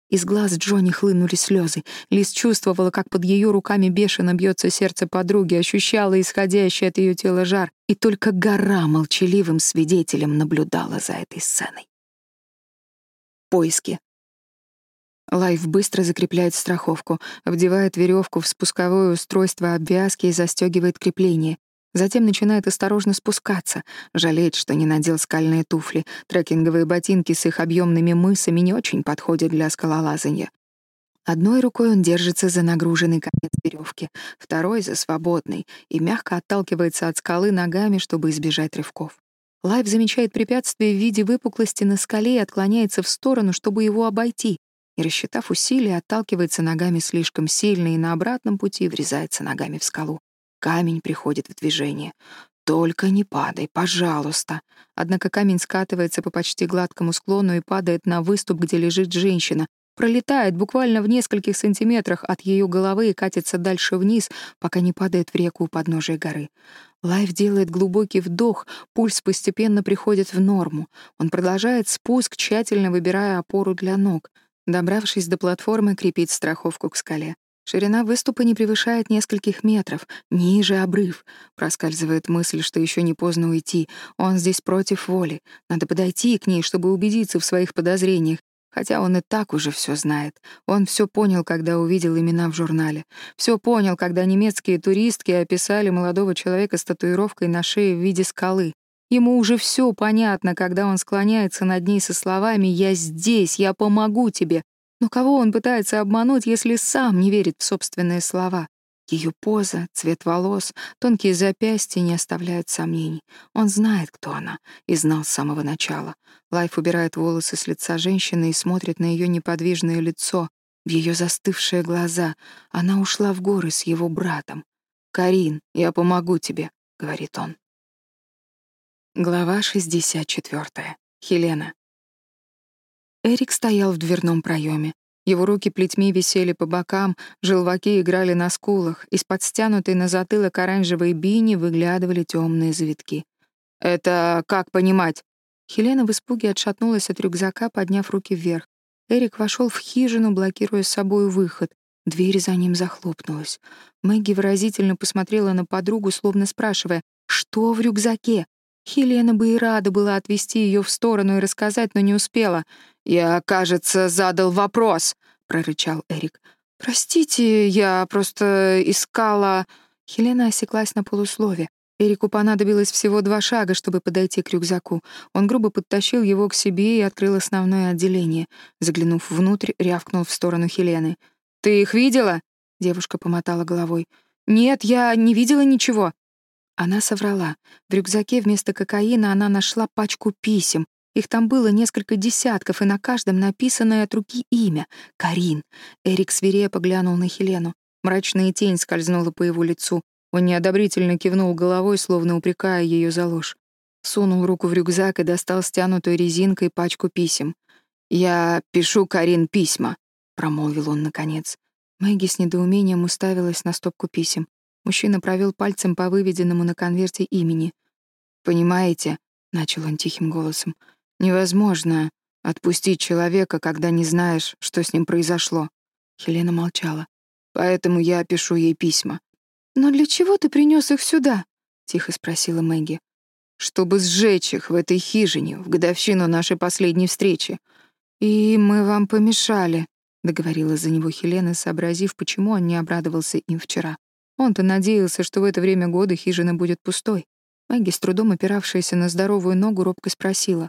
Из глаз Джонни хлынули слезы. Лис чувствовала, как под ее руками бешено бьется сердце подруги, ощущала исходящий от ее тела жар, и только гора молчаливым свидетелем наблюдала за этой сценой. Поиски Лайф быстро закрепляет страховку, вдевает веревку в спусковое устройство обвязки и застегивает крепление. Затем начинает осторожно спускаться, жалеет, что не надел скальные туфли. Трекинговые ботинки с их объемными мысами не очень подходят для скалолазания. Одной рукой он держится за нагруженный конец веревки, второй — за свободный, и мягко отталкивается от скалы ногами, чтобы избежать рывков. Лайф замечает препятствие в виде выпуклости на скале и отклоняется в сторону, чтобы его обойти и, рассчитав усилия, отталкивается ногами слишком сильно и на обратном пути врезается ногами в скалу. Камень приходит в движение. «Только не падай, пожалуйста!» Однако камень скатывается по почти гладкому склону и падает на выступ, где лежит женщина. Пролетает буквально в нескольких сантиметрах от ее головы и катится дальше вниз, пока не падает в реку у подножия горы. Лайф делает глубокий вдох, пульс постепенно приходит в норму. Он продолжает спуск, тщательно выбирая опору для ног — Добравшись до платформы, крепить страховку к скале, Ширина выступа не превышает нескольких метров, ниже обрыв. Проскальзывает мысль, что еще не поздно уйти. Он здесь против воли. Надо подойти к ней, чтобы убедиться в своих подозрениях. Хотя он и так уже все знает. Он все понял, когда увидел имена в журнале. Все понял, когда немецкие туристки описали молодого человека с татуировкой на шее в виде скалы. Ему уже все понятно, когда он склоняется над ней со словами «Я здесь, я помогу тебе». Но кого он пытается обмануть, если сам не верит в собственные слова? Ее поза, цвет волос, тонкие запястья не оставляют сомнений. Он знает, кто она, и знал с самого начала. Лайф убирает волосы с лица женщины и смотрит на ее неподвижное лицо, в ее застывшие глаза. Она ушла в горы с его братом. «Карин, я помогу тебе», — говорит он. Глава 64. Хелена. Эрик стоял в дверном проеме. Его руки плетьми висели по бокам, желваки играли на скулах, из-под стянутой на затылок оранжевой бини выглядывали темные завитки. «Это как понимать?» Хелена в испуге отшатнулась от рюкзака, подняв руки вверх. Эрик вошел в хижину, блокируя с собой выход. Дверь за ним захлопнулась. Мэгги выразительно посмотрела на подругу, словно спрашивая, «Что в рюкзаке?» Хелена бы и рада была отвести ее в сторону и рассказать, но не успела. «Я, кажется, задал вопрос», — прорычал Эрик. «Простите, я просто искала...» Хелена осеклась на полуслове. Эрику понадобилось всего два шага, чтобы подойти к рюкзаку. Он грубо подтащил его к себе и открыл основное отделение. Заглянув внутрь, рявкнул в сторону Хелены. «Ты их видела?» — девушка помотала головой. «Нет, я не видела ничего». Она соврала. В рюкзаке вместо кокаина она нашла пачку писем. Их там было несколько десятков, и на каждом написанное от руки имя — Карин. Эрик свирепо глянул на Хелену. Мрачная тень скользнула по его лицу. Он неодобрительно кивнул головой, словно упрекая ее за ложь. Сунул руку в рюкзак и достал стянутую резинкой пачку писем. «Я пишу Карин письма», — промолвил он наконец. Мэгги с недоумением уставилась на стопку писем. Мужчина провел пальцем по выведенному на конверте имени. «Понимаете», — начал он тихим голосом, — «невозможно отпустить человека, когда не знаешь, что с ним произошло». Хелена молчала. «Поэтому я пишу ей письма». «Но для чего ты принес их сюда?» — тихо спросила Мэгги. «Чтобы сжечь их в этой хижине в годовщину нашей последней встречи. И мы вам помешали», — договорила за него Хелена, сообразив, почему он не обрадовался им вчера. Он-то надеялся, что в это время года хижина будет пустой. Мэгги, с трудом опиравшаяся на здоровую ногу, робко спросила.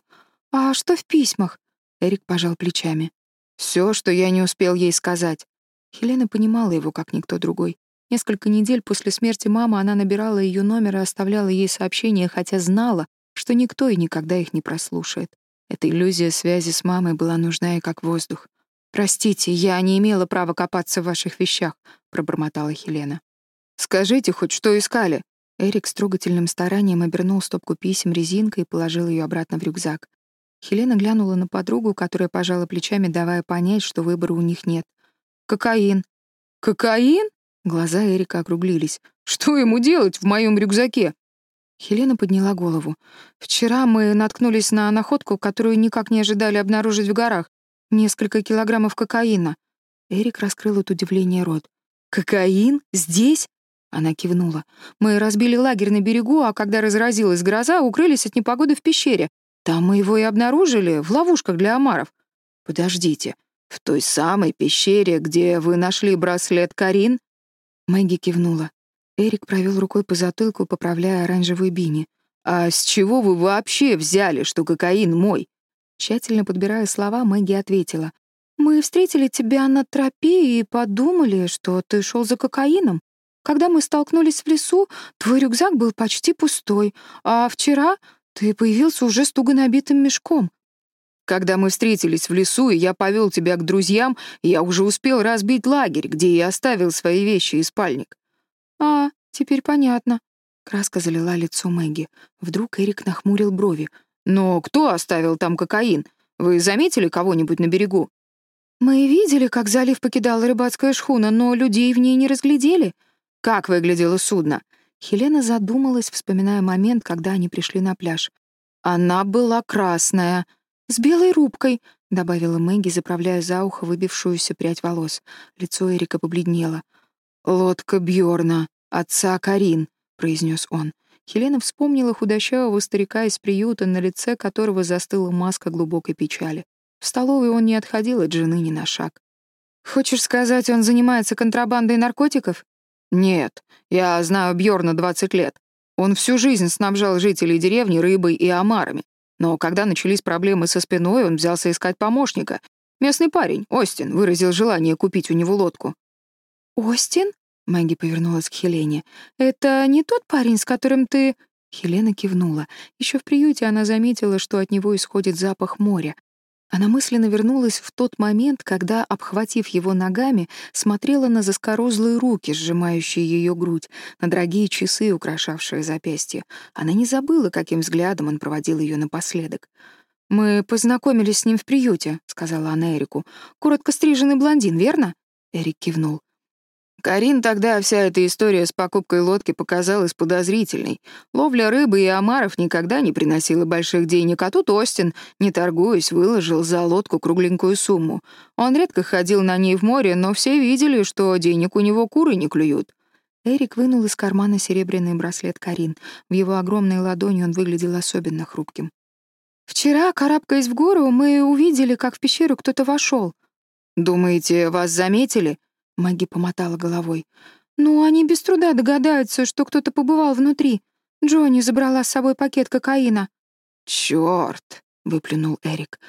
«А что в письмах?» Эрик пожал плечами. Все, что я не успел ей сказать». Хелена понимала его, как никто другой. Несколько недель после смерти мамы она набирала ее номер и оставляла ей сообщения, хотя знала, что никто и никогда их не прослушает. Эта иллюзия связи с мамой была нужна ей как воздух. «Простите, я не имела права копаться в ваших вещах», — пробормотала Хелена. «Скажите хоть, что искали?» Эрик с трогательным старанием обернул стопку писем резинкой и положил ее обратно в рюкзак. Хелена глянула на подругу, которая пожала плечами, давая понять, что выбора у них нет. «Кокаин». «Кокаин?» Глаза Эрика округлились. «Что ему делать в моем рюкзаке?» Хелена подняла голову. «Вчера мы наткнулись на находку, которую никак не ожидали обнаружить в горах. Несколько килограммов кокаина». Эрик раскрыл от удивления рот. «Кокаин? Здесь? Она кивнула. «Мы разбили лагерь на берегу, а когда разразилась гроза, укрылись от непогоды в пещере. Там мы его и обнаружили, в ловушках для омаров». «Подождите, в той самой пещере, где вы нашли браслет Карин?» Мэгги кивнула. Эрик провел рукой по затылку, поправляя оранжевую бини. «А с чего вы вообще взяли, что кокаин мой?» Тщательно подбирая слова, Мэгги ответила. «Мы встретили тебя на тропе и подумали, что ты шел за кокаином. Когда мы столкнулись в лесу, твой рюкзак был почти пустой, а вчера ты появился уже с туго набитым мешком. Когда мы встретились в лесу, и я повел тебя к друзьям, я уже успел разбить лагерь, где я оставил свои вещи и спальник. А, теперь понятно. Краска залила лицо Мэгги. Вдруг Эрик нахмурил брови. «Но кто оставил там кокаин? Вы заметили кого-нибудь на берегу?» «Мы видели, как залив покидала рыбацкая шхуна, но людей в ней не разглядели. Как выглядело судно? Хелена задумалась, вспоминая момент, когда они пришли на пляж. Она была красная, с белой рубкой, добавила Мэгги, заправляя за ухо выбившуюся прядь волос. Лицо Эрика побледнело. Лодка Бьорна, отца Карин, произнес он. Хелена вспомнила худощавого старика из приюта, на лице которого застыла маска глубокой печали. В столовой он не отходил от жены ни на шаг. «Хочешь сказать, он занимается контрабандой наркотиков?» «Нет, я знаю Бьорна 20 лет. Он всю жизнь снабжал жителей деревни рыбой и омарами. Но когда начались проблемы со спиной, он взялся искать помощника. Местный парень, Остин, выразил желание купить у него лодку. «Остин?» Мэгги повернулась к Хелене. «Это не тот парень, с которым ты...» Хелена кивнула. Еще в приюте она заметила, что от него исходит запах моря. Она мысленно вернулась в тот момент, Карин тогда вся эта история с покупкой лодки показалась подозрительной. Ловля рыбы и омаров никогда не приносила больших денег, а тут Остин, не торгуясь, выложил за лодку кругленькую сумму. Он редко ходил на ней в море, но все видели, что денег у него куры не клюют. Эрик вынул из кармана серебряный браслет Карин. В его огромной ладони он выглядел особенно хрупким. «Вчера, карабкаясь в гору, мы увидели, как в пещеру кто-то вошел. «Думаете, вас заметили?» Мэгги помотала головой. «Ну, они без труда догадаются, что кто-то побывал внутри. Джонни забрала с собой пакет кокаина». «Чёрт!» — выплюнул Эрик.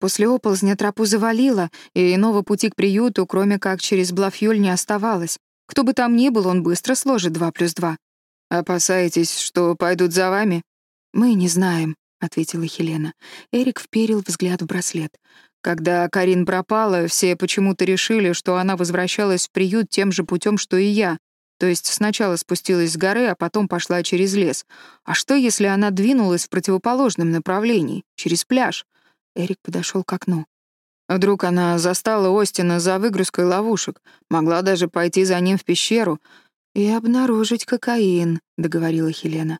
После оползня тропу завалило, и иного пути к приюту, кроме как через Блафьюль, не оставалось. Кто бы там ни был, он быстро сложит два плюс два. «Опасаетесь, что пойдут за Когда Карин пропала, все почему-то решили, что она возвращалась в приют тем же путем, что и я. То есть сначала спустилась с горы, а потом пошла через лес. А что, если она двинулась в противоположном направлении, через пляж? Эрик подошел к окну. Вдруг она застала Остина за выгрузкой ловушек, могла даже пойти за ним в пещеру. «И обнаружить кокаин», — договорила Хелена.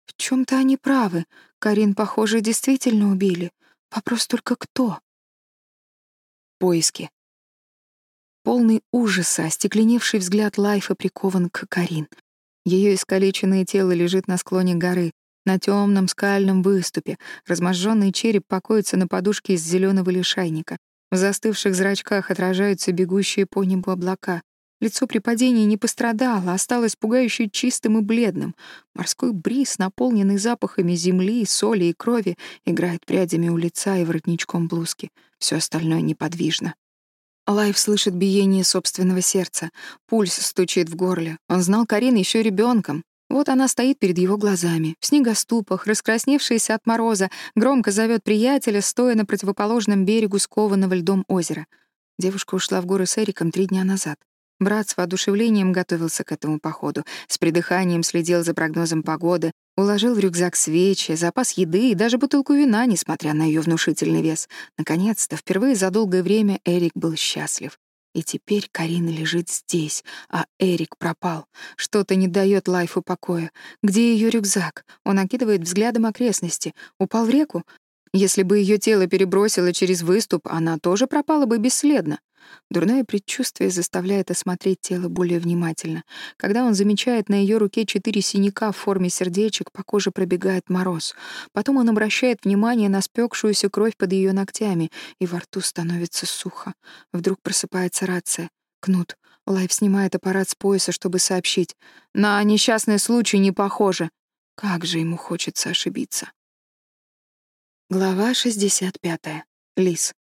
сердце. В чем то они правы. Карин, похоже, действительно убили. Вопрос только кто? Поиски. Полный ужаса, остекленевший взгляд Лайфа прикован к Карин. Ее искалеченное тело лежит на склоне горы, на темном скальном выступе. Разможженный череп покоится на подушке из зеленого лишайника. В застывших зрачках отражаются бегущие по небу облака. Лицо при падении не пострадало, осталось пугающе чистым и бледным. Морской бриз, наполненный запахами земли, соли и крови, играет прядями у лица и воротничком блузки. Все остальное неподвижно. Лайв слышит биение собственного сердца. Пульс стучит в горле. Он знал Карин еще ребенком. Вот она стоит перед его глазами, в снегоступах, раскрасневшаяся от мороза, громко зовет приятеля, стоя на противоположном берегу скованного льдом озера. Девушка ушла в горы с Эриком три дня назад. Брат с воодушевлением готовился к этому походу, с придыханием следил за прогнозом погоды, уложил в рюкзак свечи, запас еды и даже бутылку вина, несмотря на ее внушительный вес. Наконец-то, впервые за долгое время Эрик был счастлив. И теперь Карина лежит здесь, а Эрик пропал. Что-то не дает Лайфу покоя. Где ее рюкзак? Он окидывает взглядом окрестности. Упал в реку? Если бы ее тело перебросило через выступ, она тоже пропала бы бесследно. Дурное предчувствие заставляет осмотреть тело более внимательно. Когда он замечает на ее руке четыре синяка в форме сердечек, по коже пробегает мороз. Потом он обращает внимание на спекшуюся кровь под ее ногтями, и во рту становится сухо. Вдруг просыпается рация. Кнут. Лайф снимает аппарат с пояса, чтобы сообщить. На несчастный случай не похоже. Как же ему хочется ошибиться. Глава 65. Лис. Лиз даже не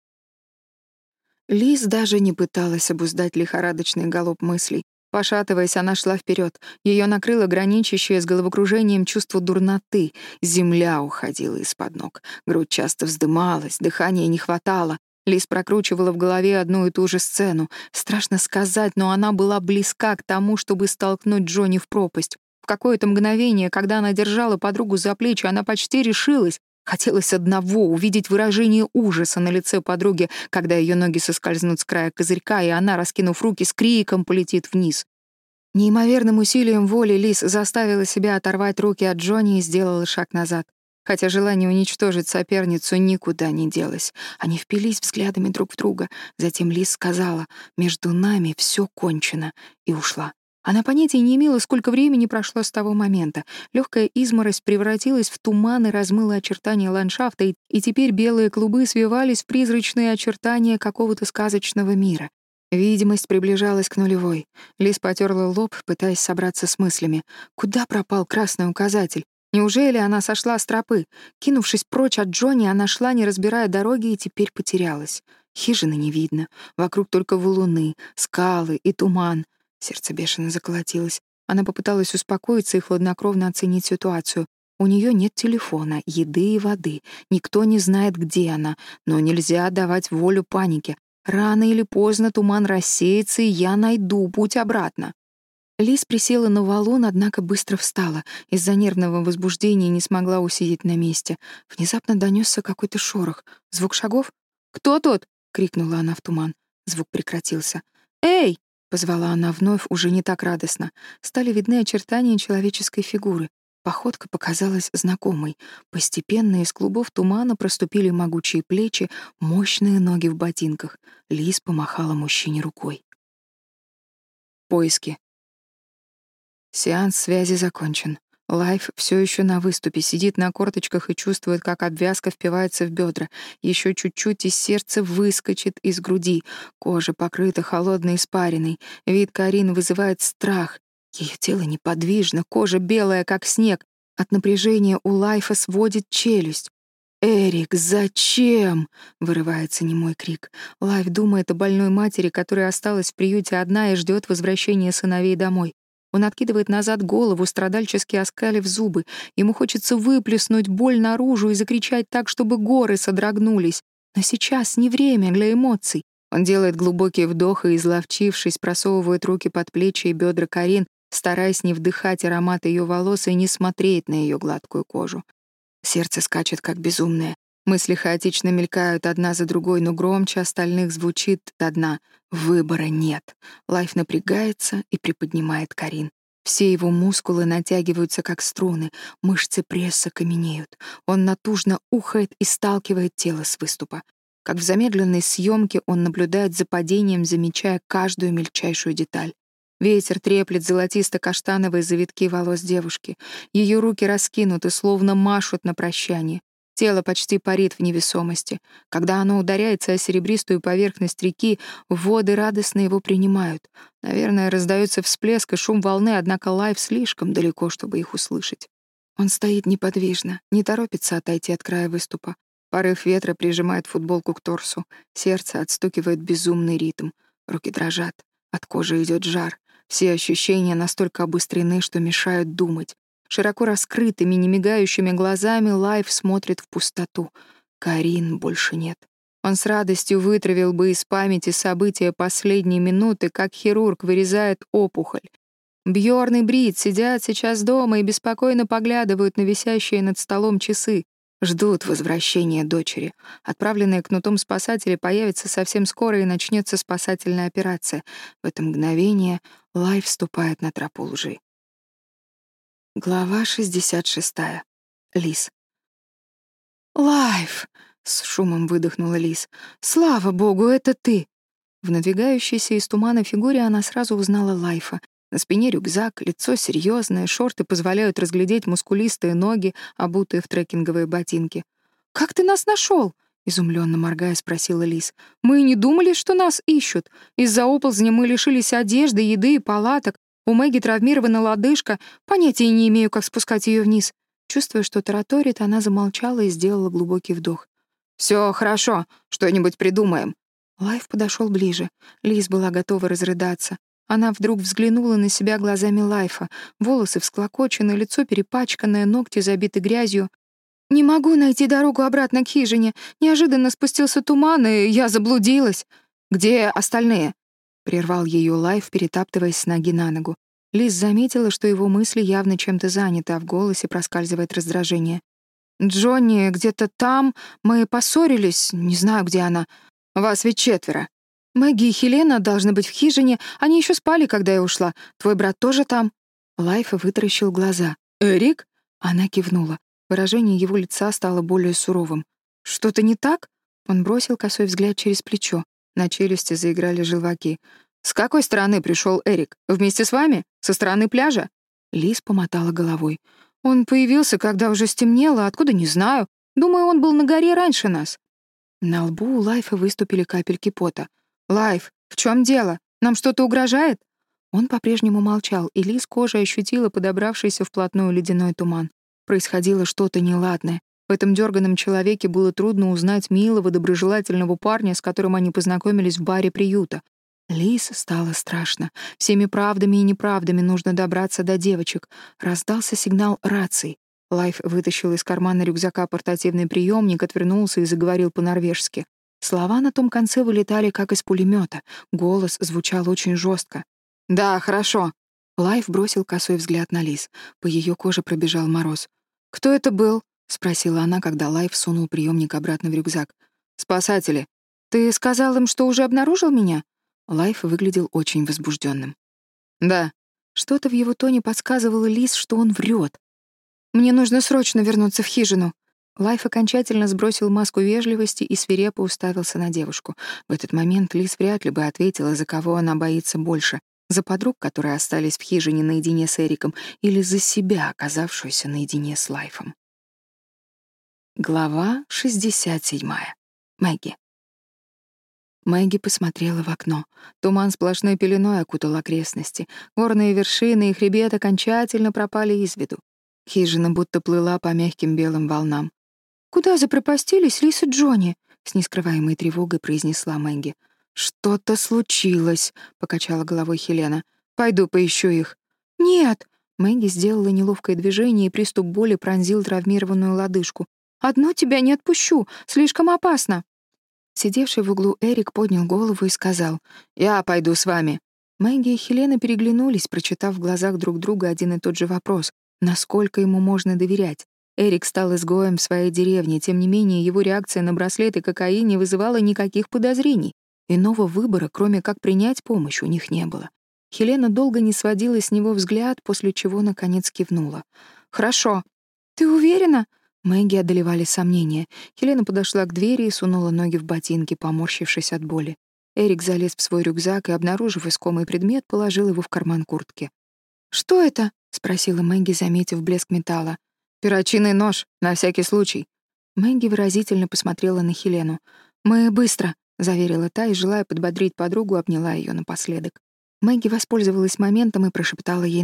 пыталась обуздать лихорадочный галоп мыслей. Пошатываясь, она шла вперед. Ее накрыло граничащее с головокружением чувство дурноты. Земля уходила из-под ног. Грудь часто вздымалась, дыхания не хватало. Лиз прокручивала в голове одну и ту же сцену. Страшно сказать, но она была близка к тому, чтобы столкнуть Джонни в пропасть. В какое-то мгновение, когда она держала подругу за плечи, она почти решилась, Хотелось одного — увидеть выражение ужаса на лице подруги, когда ее ноги соскользнут с края козырька, и она, раскинув руки, с криком полетит вниз. Неимоверным усилием воли Лис заставила себя оторвать руки от Джонни и сделала шаг назад. Хотя желание уничтожить соперницу никуда не делось. Они впились взглядами друг в друга. Затем Лис сказала «Между нами все кончено» и ушла. Она понятия не имела, сколько времени прошло с того момента. Легкая изморозь превратилась в туман и размыла очертания ландшафта, и теперь белые клубы свивались в призрачные очертания какого-то сказочного мира. Видимость приближалась к нулевой. Лис потерла лоб, пытаясь собраться с мыслями. Куда пропал красный указатель? Неужели она сошла с тропы? Кинувшись прочь от Джонни, она шла, не разбирая дороги, и теперь потерялась. Хижины не видно. Вокруг только валуны, скалы и туман. Сердце бешено заколотилось. Она попыталась успокоиться и хладнокровно оценить ситуацию. У нее нет телефона, еды и воды. Никто не знает, где она. Но нельзя давать волю панике. Рано или поздно туман рассеется, и я найду путь обратно. Лис присела на валун, однако быстро встала. Из-за нервного возбуждения не смогла усидеть на месте. Внезапно донесся какой-то шорох. Звук шагов? «Кто тут?» — крикнула она в туман. Звук прекратился. «Эй!» Позвала она вновь, уже не так радостно. Стали видны очертания человеческой фигуры. Походка показалась знакомой. Постепенно из клубов тумана проступили могучие плечи, мощные ноги в ботинках. Лис помахала мужчине рукой. Поиски. Сеанс связи закончен. Лайф все еще на выступе, сидит на корточках и чувствует, как обвязка впивается в бедра. Еще чуть-чуть, и сердце выскочит из груди. Кожа покрыта холодной испариной. Вид Карины вызывает страх. Ее тело неподвижно, кожа белая, как снег. От напряжения у Лайфа сводит челюсть. «Эрик, зачем?» — вырывается немой крик. Лайф думает о больной матери, которая осталась в приюте одна и ждет возвращения сыновей домой. Он откидывает назад голову, страдальчески оскалив зубы. Ему хочется выплеснуть боль наружу и закричать так, чтобы горы содрогнулись. Но сейчас не время для эмоций. Он делает глубокий вдох и, изловчившись, просовывает руки под плечи и бедра Карин, стараясь не вдыхать аромат ее волос и не смотреть на ее гладкую кожу. Сердце скачет, как безумное. Мысли хаотично мелькают одна за другой, но громче остальных звучит одна. Выбора нет. Лайф напрягается и приподнимает Карин. Все его мускулы натягиваются, как струны, мышцы пресса каменеют. Он натужно ухает и сталкивает тело с выступа. Как в замедленной съемке он наблюдает за падением, замечая каждую мельчайшую деталь. Ветер треплет золотисто-каштановые завитки волос девушки. Ее руки раскинуты, словно машут на прощание. Тело почти парит в невесомости. Когда оно ударяется о серебристую поверхность реки, воды радостно его принимают. Наверное, раздается всплеск и шум волны, однако Лайв слишком далеко, чтобы их услышать. Он стоит неподвижно, не торопится отойти от края выступа. Порыв ветра прижимает футболку к торсу. Сердце отстукивает безумный ритм. Руки дрожат. От кожи идет жар. Все ощущения настолько обострены, что мешают думать. Широко раскрытыми, немигающими глазами Лайф смотрит в пустоту. Карин больше нет. Он с радостью вытравил бы из памяти события последней минуты, как хирург вырезает опухоль. Бьорн и Брит сидят сейчас дома и беспокойно поглядывают на висящие над столом часы. Ждут возвращения дочери. Отправленные кнутом спасатели появятся совсем скоро и начнется спасательная операция. В это мгновение Лайф вступает на тропу лжи. Глава 66. Лис. «Лайф!» — с шумом выдохнула Лис. «Слава богу, это ты!» В надвигающейся из тумана фигуре она сразу узнала Лайфа. На спине рюкзак, лицо серьезное, шорты позволяют разглядеть мускулистые ноги, обутые в трекинговые ботинки. «Как ты нас нашел? изумленно моргая, спросила Лис. «Мы и не думали, что нас ищут. Из-за оползня мы лишились одежды, еды и палаток. У Мэгги травмирована лодыжка, понятия не имею, как спускать ее вниз. Чувствуя, что тараторит, она замолчала и сделала глубокий вдох. Все хорошо, что-нибудь придумаем». Лайф подошел ближе. Лиз была готова разрыдаться. Она вдруг взглянула на себя глазами Лайфа. Волосы всклокочены, лицо перепачканное, ногти забиты грязью. «Не могу найти дорогу обратно к хижине. Неожиданно спустился туман, и я заблудилась. Где остальные?» Прервал ее Лайф, перетаптываясь с ноги на ногу. Лиз заметила, что его мысли явно чем-то заняты, а в голосе проскальзывает раздражение. «Джонни где-то там. Мы поссорились. Не знаю, где она. Вас ведь четверо. Мэгги и Хелена должны быть в хижине. Они еще спали, когда я ушла. Твой брат тоже там?» Лайф вытаращил глаза. «Эрик?» Она кивнула. Выражение его лица стало более суровым. «Что-то не так?» Он бросил косой взгляд через плечо. На челюсти заиграли желваки. «С какой стороны пришел Эрик? Вместе с вами? Со стороны пляжа?» Лиз помотала головой. «Он появился, когда уже стемнело, откуда не знаю. Думаю, он был на горе раньше нас». На лбу у Лайфа выступили капельки пота. «Лайф, в чем дело? Нам что-то угрожает?» Он по-прежнему молчал, и Лиз кожей ощутила подобравшийся вплотную ледяной туман. Происходило что-то неладное. В этом дерганом человеке было трудно узнать милого, доброжелательного парня, с которым они познакомились в баре приюта. Лиз стало страшно. Всеми правдами и неправдами нужно добраться до девочек. Раздался сигнал рации. Лайф вытащил из кармана рюкзака портативный приемник, отвернулся и заговорил по-норвежски. Слова на том конце вылетали, как из пулемета. Голос звучал очень жестко. «Да, хорошо». Лайф бросил косой взгляд на Лиз. По ее коже пробежал мороз. «Кто это был?» — спросила она, когда Лайф сунул приемник обратно в рюкзак. «Спасатели. Ты сказал им, что уже обнаружил меня?» Лайф выглядел очень возбужденным. «Да». Что-то в его тоне подсказывало Лиз, что он врет. «Мне нужно срочно вернуться в хижину». Лайф окончательно сбросил маску вежливости и свирепо уставился на девушку. В этот момент Лиз вряд ли бы ответила, за кого она боится больше. За подруг, которые остались в хижине наедине с Эриком, или за себя, оказавшуюся наедине с Лайфом. Глава 67. Мэгги. Мэгги посмотрела в окно. Туман сплошной пеленой окутал окрестности. Горные вершины и хребет окончательно пропали из виду. Хижина будто плыла по мягким белым волнам. «Куда запропастились Лис и Джонни?» — с нескрываемой тревогой произнесла Мэгги. «Что-то случилось», — покачала головой Хелена. «Пойду поищу их». «Нет!» — Мэгги сделала неловкое движение, и приступ боли пронзил травмированную лодыжку. «Одну тебя не отпущу, слишком опасно». Сидевший в углу Эрик поднял голову и сказал, «Я пойду с вами». Мэгги и Хелена переглянулись, прочитав в глазах друг друга один и тот же вопрос. Насколько ему можно доверять? Эрик стал изгоем в своей деревне, тем не менее его реакция на браслет и кокаин не вызывала никаких подозрений. Иного выбора, кроме как принять помощь, у них не было. Хелена долго не сводила с него взгляд, после чего, наконец, кивнула. «Хорошо. Ты уверена?» Мэгги одолевали сомнения. Хелена подошла к двери и сунула ноги в ботинки, поморщившись от боли. Эрик залез в свой рюкзак и, обнаружив искомый предмет, положил его в карман куртки. «Что это?» — спросила Мэгги, заметив блеск металла. «Перочинный нож, на всякий случай». Мэгги выразительно посмотрела на Хелену. «Мы быстро», — заверила та и, желая подбодрить подругу, обняла ее напоследок. Мэгги воспользовалась моментом и прошептала ей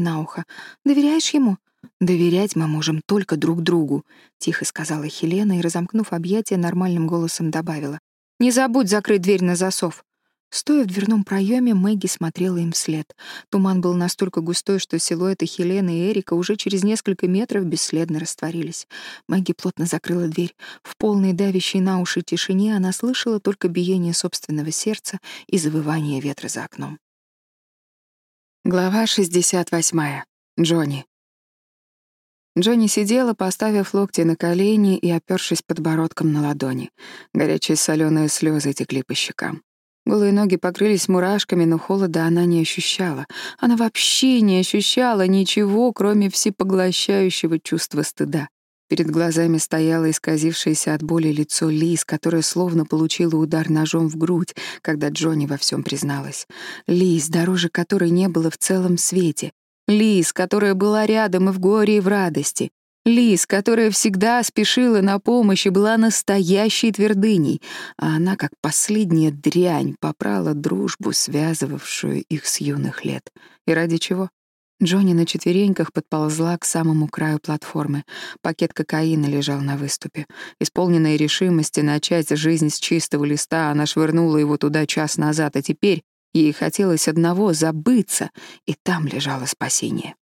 на ухо. «Доверяешь ему?» «Доверять мы можем только друг другу», — тихо сказала Хелена и, разомкнув объятия, нормальным голосом добавила. «Не забудь закрыть дверь на засов». Стоя в дверном проеме, Мэгги смотрела им вслед. Туман был настолько густой, что силуэты Хелены и Эрика уже через несколько метров бесследно растворились. Мэгги плотно закрыла дверь. В полной давящей на уши тишине она слышала только биение собственного сердца и завывание ветра за окном. Глава 68. Джонни. Джонни сидела, поставив локти на колени и опёршись подбородком на ладони. Горячие соленые слезы текли по щекам. Голые ноги покрылись мурашками, но холода она не ощущала. Она вообще не ощущала ничего, кроме всепоглощающего чувства стыда. Перед глазами стояло исказившееся от боли лицо Лиз, которая словно получила удар ножом в грудь, когда Джонни во всем призналась. Лиз, дороже которой не было в целом свете. Лиз, которая была рядом и в горе, и в радости. Лиз, которая всегда спешила на помощь и была настоящей твердыней, а она, как последняя дрянь, попрала дружбу, связывавшую их с юных лет. И ради чего? Джонни на четвереньках подползла к самому краю платформы. Пакет кокаина лежал на выступе. Исполненная решимости начать жизнь с чистого листа, она швырнула его туда час назад, а теперь ей хотелось одного — забыться, и там лежало спасение.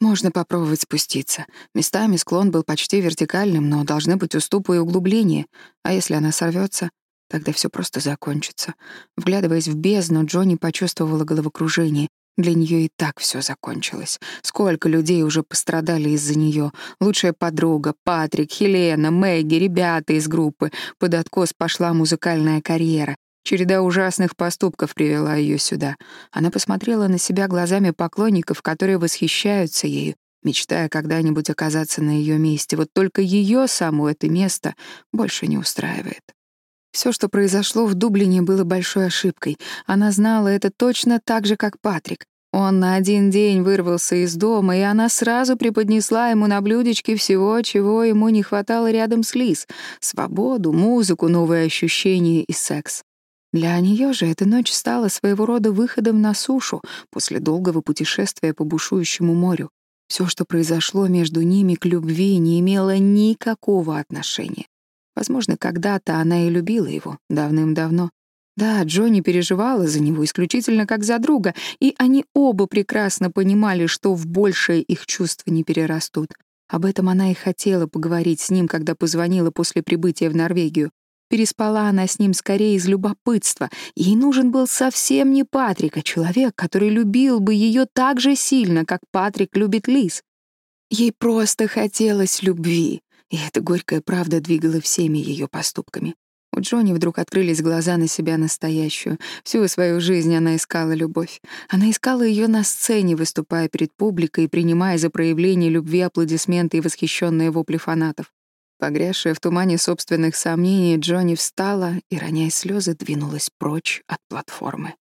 Можно попробовать спуститься. Местами склон был почти вертикальным, но должны быть уступы и углубления. А если она сорвется, тогда все просто закончится. Вглядываясь в бездну, Джонни почувствовала головокружение. Для нее и так все закончилось. Сколько людей уже пострадали из-за нее. Лучшая подруга, Патрик, Хелена, Мэгги, ребята из группы. Под откос пошла музыкальная карьера. Череда ужасных поступков привела ее сюда. Она посмотрела на себя глазами поклонников, которые восхищаются ею, мечтая когда-нибудь оказаться на ее месте. Вот только ее саму это место больше не устраивает. Все, что произошло в Дублине, было большой ошибкой. Она знала это точно так же, как Патрик. Он на один день вырвался из дома, и она сразу преподнесла ему на блюдечке всего, чего ему не хватало рядом с Лиз — свободу, музыку, новые ощущения и секс. Для нее же эта ночь стала своего рода выходом на сушу после долгого путешествия по бушующему морю. Все, что произошло между ними к любви, не имело никакого отношения. Возможно, когда-то она и любила его, давным-давно. Да, Джонни переживала за него исключительно как за друга, и они оба прекрасно понимали, что в большее их чувства не перерастут. Об этом она и хотела поговорить с ним, когда позвонила после прибытия в Норвегию. Переспала она с ним скорее из любопытства. Ей нужен был совсем не Патрик, а человек, который любил бы ее так же сильно, как Патрик любит Лиз. Ей просто хотелось любви, и эта горькая правда двигала всеми ее поступками. У Джонни вдруг открылись глаза на себя настоящую. Всю свою жизнь она искала любовь. Она искала ее на сцене, выступая перед публикой и принимая за проявление любви аплодисменты и восхищенные вопли фанатов.